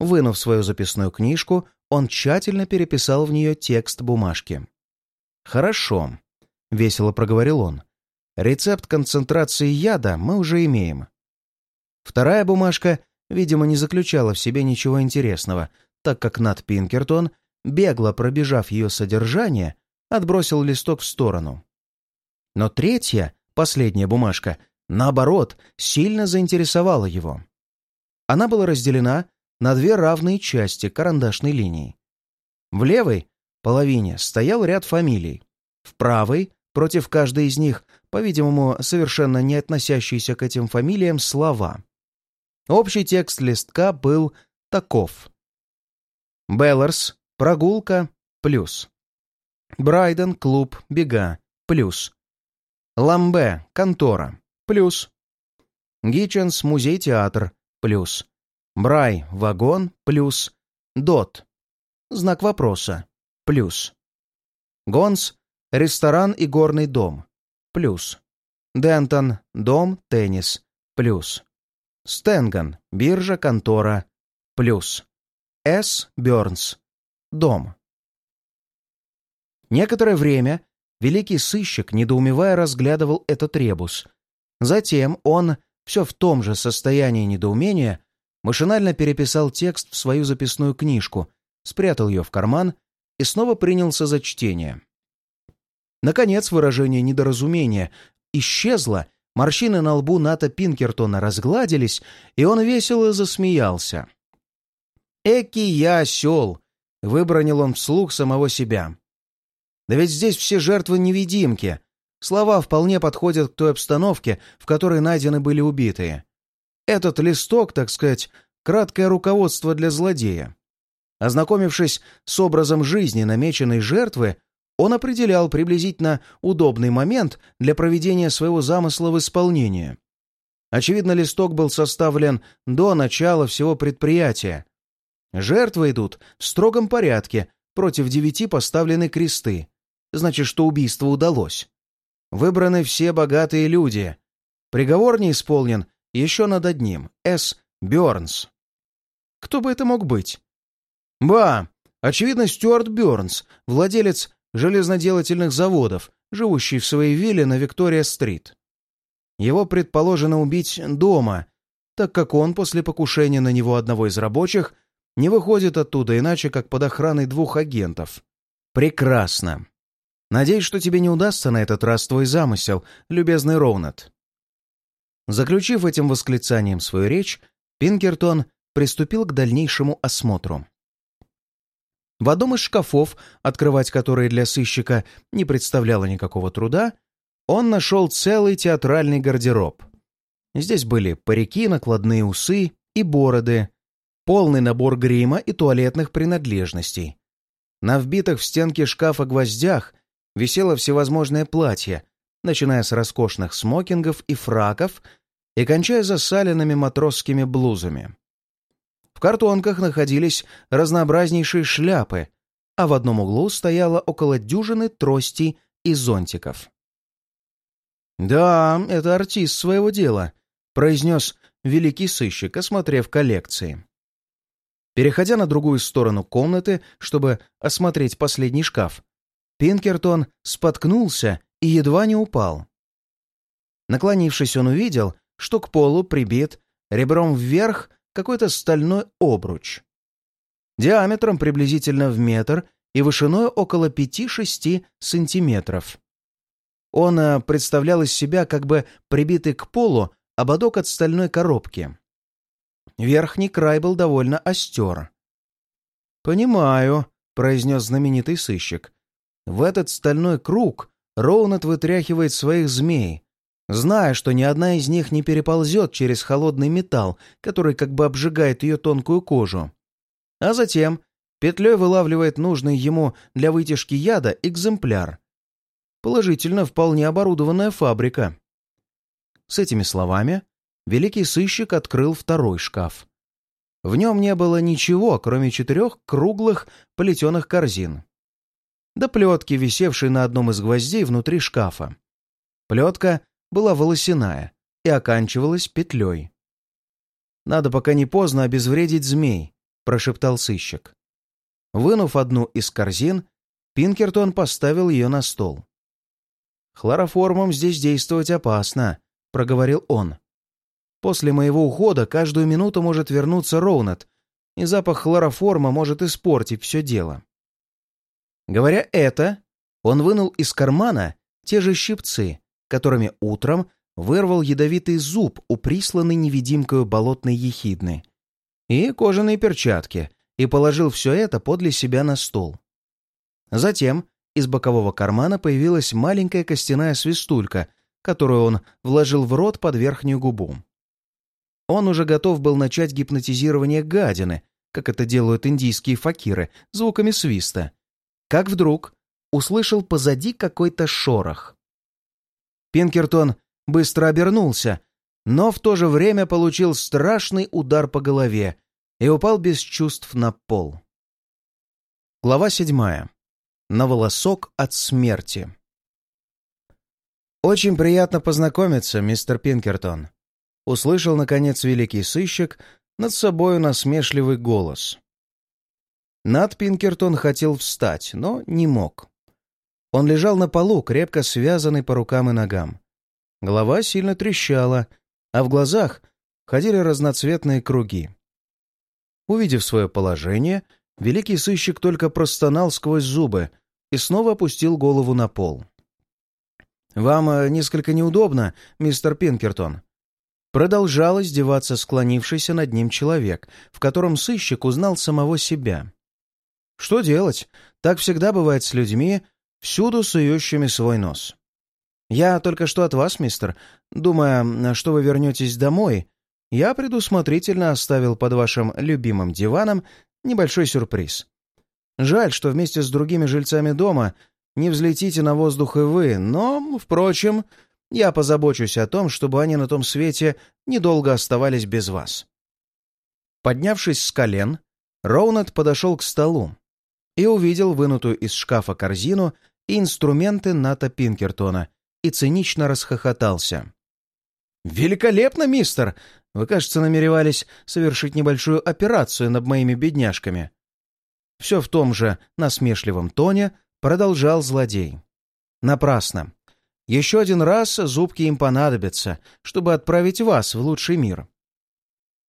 Вынув свою записную книжку, он тщательно переписал в нее текст бумажки. «Хорошо», — весело проговорил он. «Рецепт концентрации яда мы уже имеем». Вторая бумажка, видимо, не заключала в себе ничего интересного, так как Нат Пинкертон, бегло пробежав ее содержание, отбросил листок в сторону. Но третья, последняя бумажка, наоборот, сильно заинтересовала его. Она была разделена на две равные части карандашной линии. В левой половине стоял ряд фамилий. В правой, против каждой из них, по-видимому, совершенно не относящиеся к этим фамилиям, слова. Общий текст листка был таков. Белларс, прогулка, плюс. Брайден, клуб, бега, плюс. Ламбе, контора, плюс. Гиченс, музей-театр, плюс. Брай, вагон, плюс. Дот, знак вопроса, плюс. Гонс — ресторан и горный дом, плюс. Дентон — дом, теннис, плюс. Стенган — биржа, контора, плюс. С. Бёрнс — дом. Некоторое время великий сыщик, недоумевая, разглядывал этот ребус. Затем он, все в том же состоянии недоумения, машинально переписал текст в свою записную книжку, спрятал ее в карман и снова принялся за чтение. Наконец выражение недоразумения исчезло, морщины на лбу Ната Пинкертона разгладились, и он весело засмеялся. «Эки я осел!» — выбронил он вслух самого себя. «Да ведь здесь все жертвы невидимки. Слова вполне подходят к той обстановке, в которой найдены были убитые. Этот листок, так сказать, краткое руководство для злодея. Ознакомившись с образом жизни намеченной жертвы, он определял приблизительно удобный момент для проведения своего замысла в исполнение. Очевидно, листок был составлен до начала всего предприятия. Жертвы идут в строгом порядке, против девяти поставлены кресты. Значит, что убийство удалось. Выбраны все богатые люди. Приговор не исполнен еще над одним — С. Бёрнс. Кто бы это мог быть? Ба! Очевидно, Стюарт Бёрнс, владелец железноделательных заводов, живущий в своей вилле на Виктория-стрит. Его предположено убить дома, так как он после покушения на него одного из рабочих не выходит оттуда иначе, как под охраной двух агентов. Прекрасно. Надеюсь, что тебе не удастся на этот раз твой замысел, любезный Роунет. Заключив этим восклицанием свою речь, Пинкертон приступил к дальнейшему осмотру. В одном из шкафов, открывать которые для сыщика не представляло никакого труда, он нашел целый театральный гардероб. Здесь были парики, накладные усы и бороды, полный набор грима и туалетных принадлежностей. На вбитых в стенки шкафа гвоздях висело всевозможное платье, начиная с роскошных смокингов и фраков и кончая засаленными матросскими блузами. В картонках находились разнообразнейшие шляпы, а в одном углу стояло около дюжины тростей и зонтиков. «Да, это артист своего дела», — произнес великий сыщик, осмотрев коллекции. Переходя на другую сторону комнаты, чтобы осмотреть последний шкаф, Пинкертон споткнулся и едва не упал. Наклонившись, он увидел, что к полу прибит ребром вверх какой-то стальной обруч. Диаметром приблизительно в метр и вышиной около 5-6 сантиметров. Он э, представлял из себя как бы прибитый к полу ободок от стальной коробки. Верхний край был довольно остер. «Понимаю», — произнес знаменитый сыщик. «В этот стальной круг Роунет вытряхивает своих змей, зная, что ни одна из них не переползет через холодный металл, который как бы обжигает ее тонкую кожу. А затем петлей вылавливает нужный ему для вытяжки яда экземпляр. Положительно, вполне оборудованная фабрика». С этими словами великий сыщик открыл второй шкаф. В нем не было ничего, кроме четырех круглых плетеных корзин. Да плетки, висевшей на одном из гвоздей внутри шкафа. Плетка была волосяная и оканчивалась петлей. «Надо пока не поздно обезвредить змей», — прошептал сыщик. Вынув одну из корзин, Пинкертон поставил ее на стол. «Хлороформом здесь действовать опасно», — проговорил он. После моего ухода каждую минуту может вернуться Роунет, и запах хлороформа может испортить все дело. Говоря это, он вынул из кармана те же щипцы, которыми утром вырвал ядовитый зуб у присланной невидимкою болотной ехидны, и кожаные перчатки, и положил все это подле себя на стол. Затем из бокового кармана появилась маленькая костяная свистулька, которую он вложил в рот под верхнюю губу. Он уже готов был начать гипнотизирование гадины, как это делают индийские факиры, звуками свиста. Как вдруг услышал позади какой-то шорох. Пинкертон быстро обернулся, но в то же время получил страшный удар по голове и упал без чувств на пол. Глава седьмая. На волосок от смерти. «Очень приятно познакомиться, мистер Пинкертон», услышал, наконец, великий сыщик над собою насмешливый голос. Над Пинкертон хотел встать, но не мог. Он лежал на полу, крепко связанный по рукам и ногам. Голова сильно трещала, а в глазах ходили разноцветные круги. Увидев свое положение, великий сыщик только простонал сквозь зубы и снова опустил голову на пол. «Вам э, несколько неудобно, мистер Пинкертон?» Продолжал издеваться склонившийся над ним человек, в котором сыщик узнал самого себя. «Что делать? Так всегда бывает с людьми, всюду сующими свой нос. Я только что от вас, мистер, думая, что вы вернетесь домой, я предусмотрительно оставил под вашим любимым диваном небольшой сюрприз. Жаль, что вместе с другими жильцами дома не взлетите на воздух и вы, но, впрочем, я позабочусь о том, чтобы они на том свете недолго оставались без вас. Поднявшись с колен, Роунет подошел к столу и увидел вынутую из шкафа корзину и инструменты Ната Пинкертона и цинично расхохотался. «Великолепно, мистер! Вы, кажется, намеревались совершить небольшую операцию над моими бедняжками». Все в том же насмешливом тоне продолжал злодей. «Напрасно. Еще один раз зубки им понадобятся, чтобы отправить вас в лучший мир».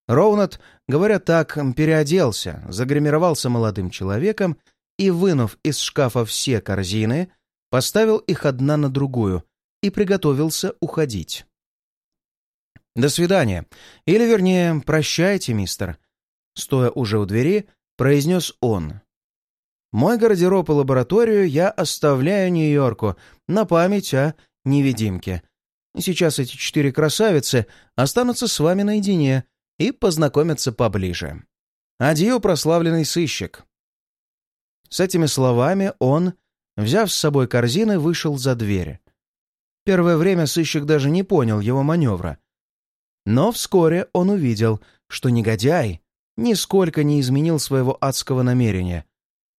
Роунат, говоря так, переоделся, загримировался молодым человеком и, вынув из шкафа все корзины, поставил их одна на другую и приготовился уходить. «До свидания. Или, вернее, прощайте, мистер», — стоя уже у двери, произнес он. «Мой гардероб и лабораторию я оставляю Нью-Йорку на память о невидимке. Сейчас эти четыре красавицы останутся с вами наедине и познакомятся поближе. Адью, прославленный сыщик». С этими словами он, взяв с собой корзины, вышел за дверь. Первое время сыщик даже не понял его маневра, но вскоре он увидел, что негодяй нисколько не изменил своего адского намерения.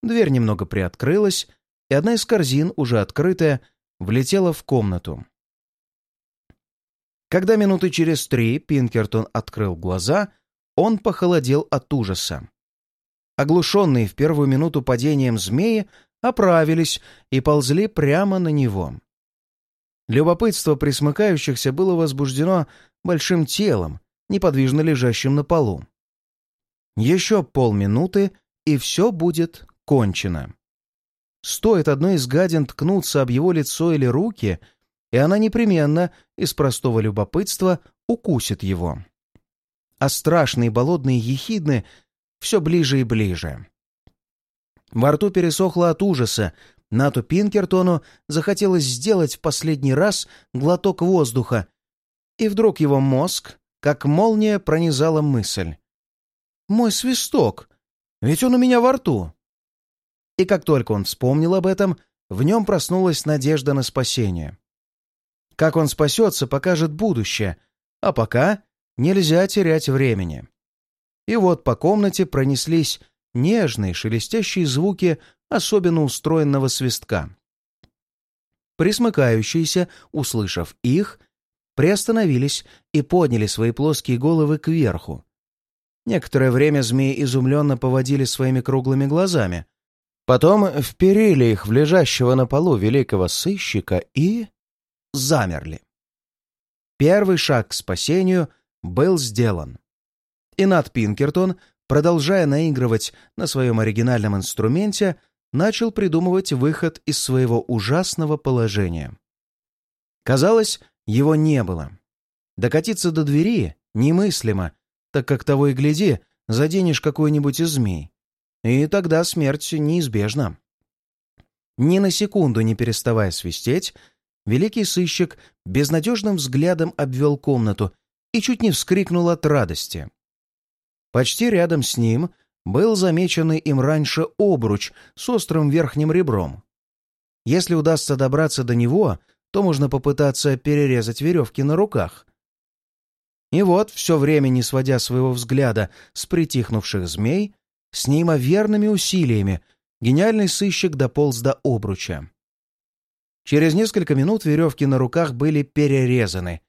Дверь немного приоткрылась, и одна из корзин, уже открытая, влетела в комнату. Когда минуты через три Пинкертон открыл глаза, он похолодел от ужаса. Оглушенные в первую минуту падением змеи оправились и ползли прямо на него. Любопытство присмыкающихся было возбуждено большим телом, неподвижно лежащим на полу. Еще полминуты, и все будет кончено. Стоит одной из гадин ткнуться об его лицо или руки, и она непременно, из простого любопытства, укусит его. А страшные болотные ехидны все ближе и ближе. Во рту пересохло от ужаса, Нату Пинкертону захотелось сделать в последний раз глоток воздуха, и вдруг его мозг, как молния, пронизала мысль. «Мой свисток! Ведь он у меня во рту!» И как только он вспомнил об этом, в нем проснулась надежда на спасение. Как он спасется, покажет будущее, а пока нельзя терять времени. И вот по комнате пронеслись нежные шелестящие звуки особенно устроенного свистка. Присмыкающиеся, услышав их, приостановились и подняли свои плоские головы кверху. Некоторое время змеи изумленно поводили своими круглыми глазами. Потом вперили их в лежащего на полу великого сыщика и... замерли. Первый шаг к спасению был сделан. И Нат Пинкертон, продолжая наигрывать на своем оригинальном инструменте, начал придумывать выход из своего ужасного положения. Казалось, его не было. Докатиться до двери немыслимо, так как того и гляди, заденешь какой-нибудь из змей. И тогда смерть неизбежна. Ни на секунду не переставая свистеть, великий сыщик безнадежным взглядом обвел комнату и чуть не вскрикнул от радости. Почти рядом с ним был замеченный им раньше обруч с острым верхним ребром. Если удастся добраться до него, то можно попытаться перерезать веревки на руках. И вот, все время не сводя своего взгляда с притихнувших змей, с неимоверными усилиями гениальный сыщик дополз до обруча. Через несколько минут веревки на руках были перерезаны,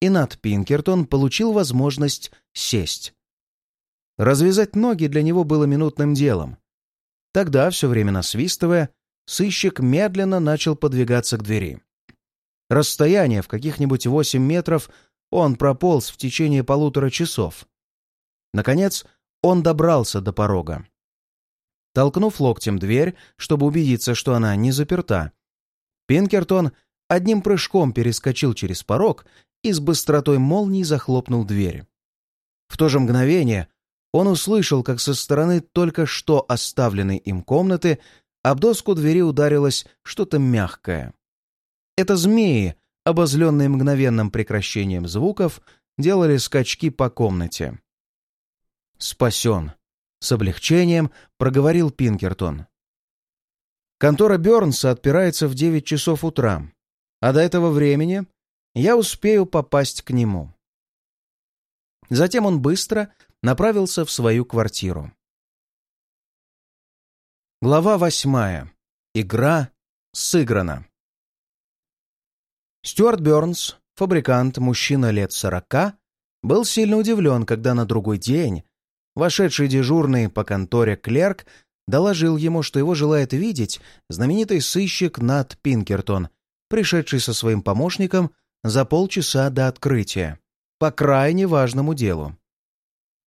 и Нат Пинкертон получил возможность сесть. Развязать ноги для него было минутным делом. Тогда, все время насвистывая, сыщик медленно начал подвигаться к двери. Расстояние в каких-нибудь восемь метров он прополз в течение полутора часов. Наконец, он добрался до порога. Толкнув локтем дверь, чтобы убедиться, что она не заперта, Пинкертон одним прыжком перескочил через порог и с быстротой молнии захлопнул дверь. В то же мгновение он услышал, как со стороны только что оставленной им комнаты об доску двери ударилось что-то мягкое. Это змеи, обозленные мгновенным прекращением звуков, делали скачки по комнате. «Спасен!» — с облегчением проговорил Пинкертон. Контора Бернса отпирается в девять часов утра, а до этого времени я успею попасть к нему. Затем он быстро направился в свою квартиру. Глава восьмая. Игра сыграна. Стюарт Бернс, фабрикант, мужчина лет сорока, был сильно удивлен, когда на другой день вошедший дежурный по конторе клерк доложил ему, что его желает видеть знаменитый сыщик Нат Пинкертон, пришедший со своим помощником за полчаса до открытия, по крайне важному делу.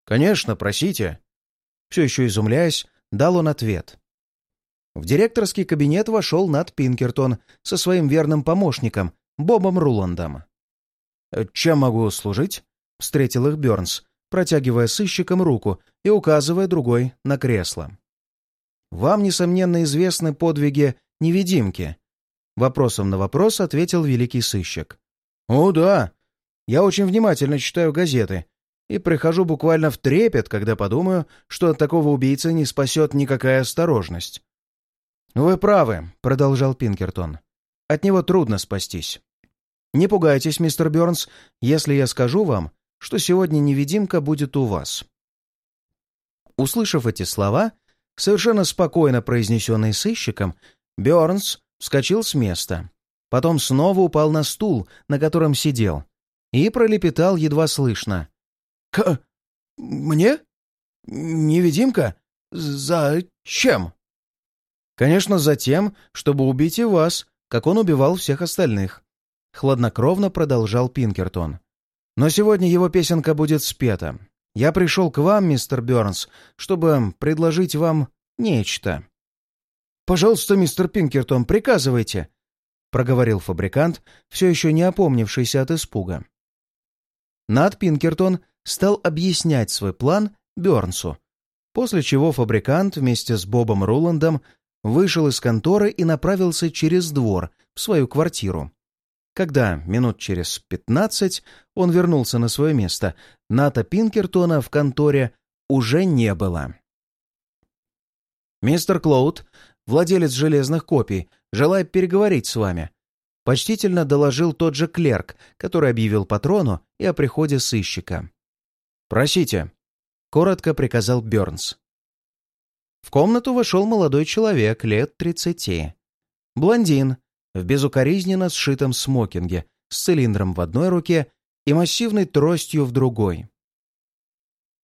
«Конечно, просите». Все еще изумляясь, дал он ответ. В директорский кабинет вошел Нат Пинкертон со своим верным помощником, Бобом Руландом. «Чем могу служить?» — встретил их Бернс, протягивая сыщикам руку и указывая другой на кресло. «Вам, несомненно, известны подвиги невидимки?» Вопросом на вопрос ответил великий сыщик. «О, да. Я очень внимательно читаю газеты и прихожу буквально в трепет, когда подумаю, что от такого убийцы не спасет никакая осторожность. «Вы правы», — продолжал Пинкертон. «От него трудно спастись. Не пугайтесь, мистер Бернс, если я скажу вам, что сегодня невидимка будет у вас». Услышав эти слова, совершенно спокойно произнесенные сыщиком, Бернс вскочил с места, потом снова упал на стул, на котором сидел, и пролепетал едва слышно. «К... мне? Невидимка? Зачем?» Конечно, за тем, чтобы убить и вас, как он убивал всех остальных. Хладнокровно продолжал Пинкертон. Но сегодня его песенка будет спета. Я пришел к вам, мистер Бернс, чтобы предложить вам нечто. «Пожалуйста, мистер Пинкертон, приказывайте», — проговорил фабрикант, все еще не опомнившийся от испуга. Над Пинкертон стал объяснять свой план Бернсу, после чего фабрикант вместе с Бобом Руландом вышел из конторы и направился через двор в свою квартиру. Когда минут через пятнадцать он вернулся на свое место, Ната Пинкертона в конторе уже не было. «Мистер Клоуд, владелец железных копий, желает переговорить с вами», почтительно доложил тот же клерк, который объявил патрону и о приходе сыщика. «Просите», — коротко приказал Бёрнс. В комнату вошел молодой человек лет тридцати. Блондин, в безукоризненно сшитом смокинге, с цилиндром в одной руке и массивной тростью в другой.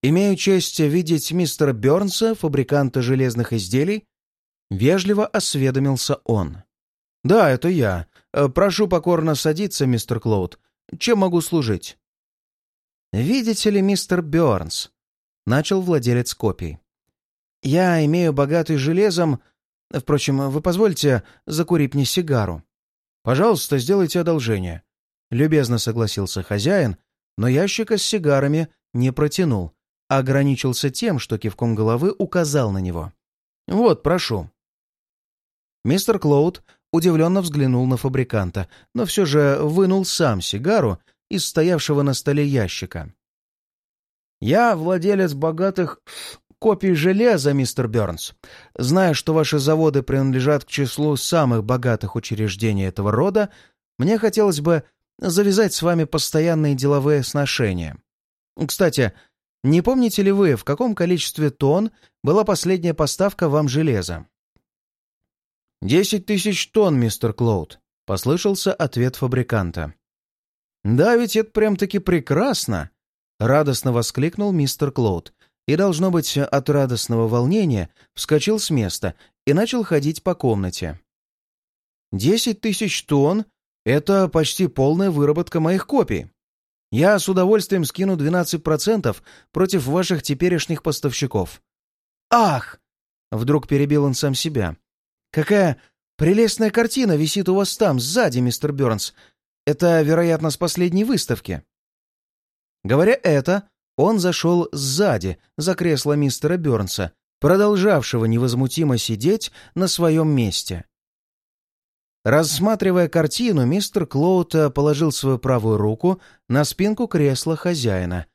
«Имею честь видеть мистера Бернса, фабриканта железных изделий?» Вежливо осведомился он. «Да, это я. Прошу покорно садиться, мистер Клоуд. Чем могу служить?» «Видите ли, мистер Бернс?» — начал владелец копий. Я имею богатый железом... Впрочем, вы позвольте закурить мне сигару. Пожалуйста, сделайте одолжение. Любезно согласился хозяин, но ящика с сигарами не протянул, а ограничился тем, что кивком головы указал на него. «Вот, прошу». Мистер Клоуд удивленно взглянул на фабриканта, но все же вынул сам сигару из стоявшего на столе ящика. «Я владелец богатых копий железа, мистер Бернс. Зная, что ваши заводы принадлежат к числу самых богатых учреждений этого рода, мне хотелось бы завязать с вами постоянные деловые сношения. Кстати, не помните ли вы, в каком количестве тонн была последняя поставка вам железа? «Десять тысяч тонн, мистер Клоуд», — послышался ответ фабриканта. «Да, ведь это прям-таки прекрасно!» — радостно воскликнул мистер Клоуд и, должно быть, от радостного волнения вскочил с места и начал ходить по комнате. «Десять тысяч тонн — это почти полная выработка моих копий. Я с удовольствием скину 12% против ваших теперешних поставщиков». «Ах!» — вдруг перебил он сам себя. «Какая прелестная картина висит у вас там, сзади, мистер Бернс. Это, вероятно, с последней выставки». Говоря это, он зашел сзади, за кресло мистера Бернса, продолжавшего невозмутимо сидеть на своем месте. Рассматривая картину, мистер Клоута положил свою правую руку на спинку кресла хозяина.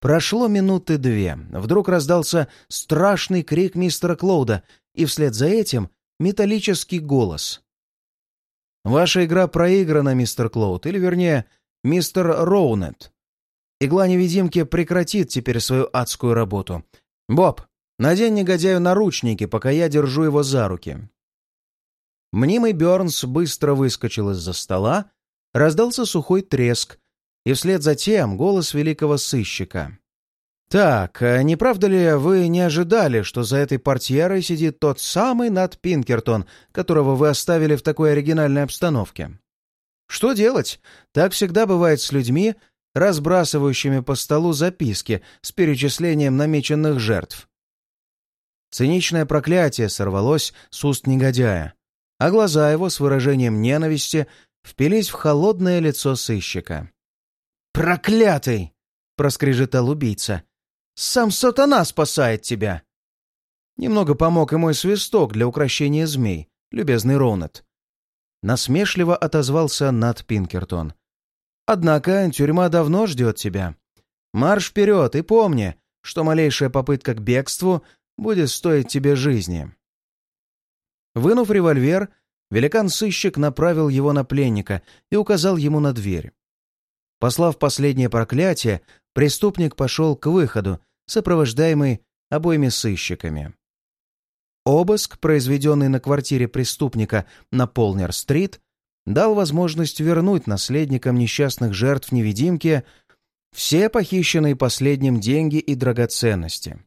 Прошло минуты две. Вдруг раздался страшный крик мистера Клоуда, и вслед за этим металлический голос. «Ваша игра проиграна, мистер Клоуд, или, вернее, мистер Роунет. Игла-невидимки прекратит теперь свою адскую работу. Боб, надень негодяю наручники, пока я держу его за руки». Мнимый Бернс быстро выскочил из-за стола, раздался сухой треск, и вслед за тем голос великого сыщика. «Так, а не правда ли вы не ожидали, что за этой портьерой сидит тот самый Нат Пинкертон, которого вы оставили в такой оригинальной обстановке? Что делать? Так всегда бывает с людьми, разбрасывающими по столу записки с перечислением намеченных жертв. Циничное проклятие сорвалось с уст негодяя, а глаза его с выражением ненависти впились в холодное лицо сыщика. «Проклятый!» — проскрежетал убийца. «Сам сатана спасает тебя!» Немного помог и мой свисток для украшения змей, любезный Роунет. Насмешливо отозвался Нат Пинкертон. «Однако тюрьма давно ждет тебя. Марш вперед и помни, что малейшая попытка к бегству будет стоить тебе жизни». Вынув револьвер, великан-сыщик направил его на пленника и указал ему на дверь. Послав последнее проклятие, преступник пошел к выходу, сопровождаемый обоими сыщиками. Обыск, произведенный на квартире преступника на Полнер-стрит, дал возможность вернуть наследникам несчастных жертв невидимки все похищенные последним деньги и драгоценности.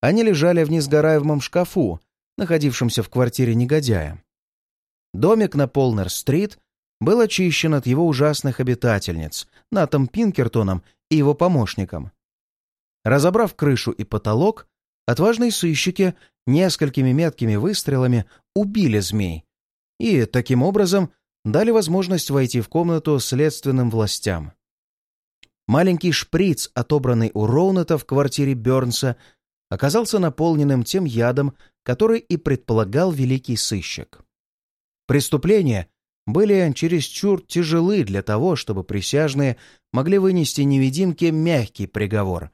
Они лежали в несгораемом шкафу, находившемся в квартире негодяя. Домик на Полнер-стрит был очищен от его ужасных обитательниц, Натом Пинкертоном и его помощником. Разобрав крышу и потолок, отважные сыщики несколькими меткими выстрелами убили змей и, таким образом, дали возможность войти в комнату следственным властям. Маленький шприц, отобранный у Роунета в квартире Бернса, оказался наполненным тем ядом, который и предполагал великий сыщик. Преступление были чересчур тяжелы для того, чтобы присяжные могли вынести невидимке мягкий приговор.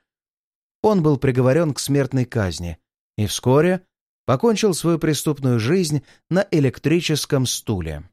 Он был приговорен к смертной казни и вскоре покончил свою преступную жизнь на электрическом стуле.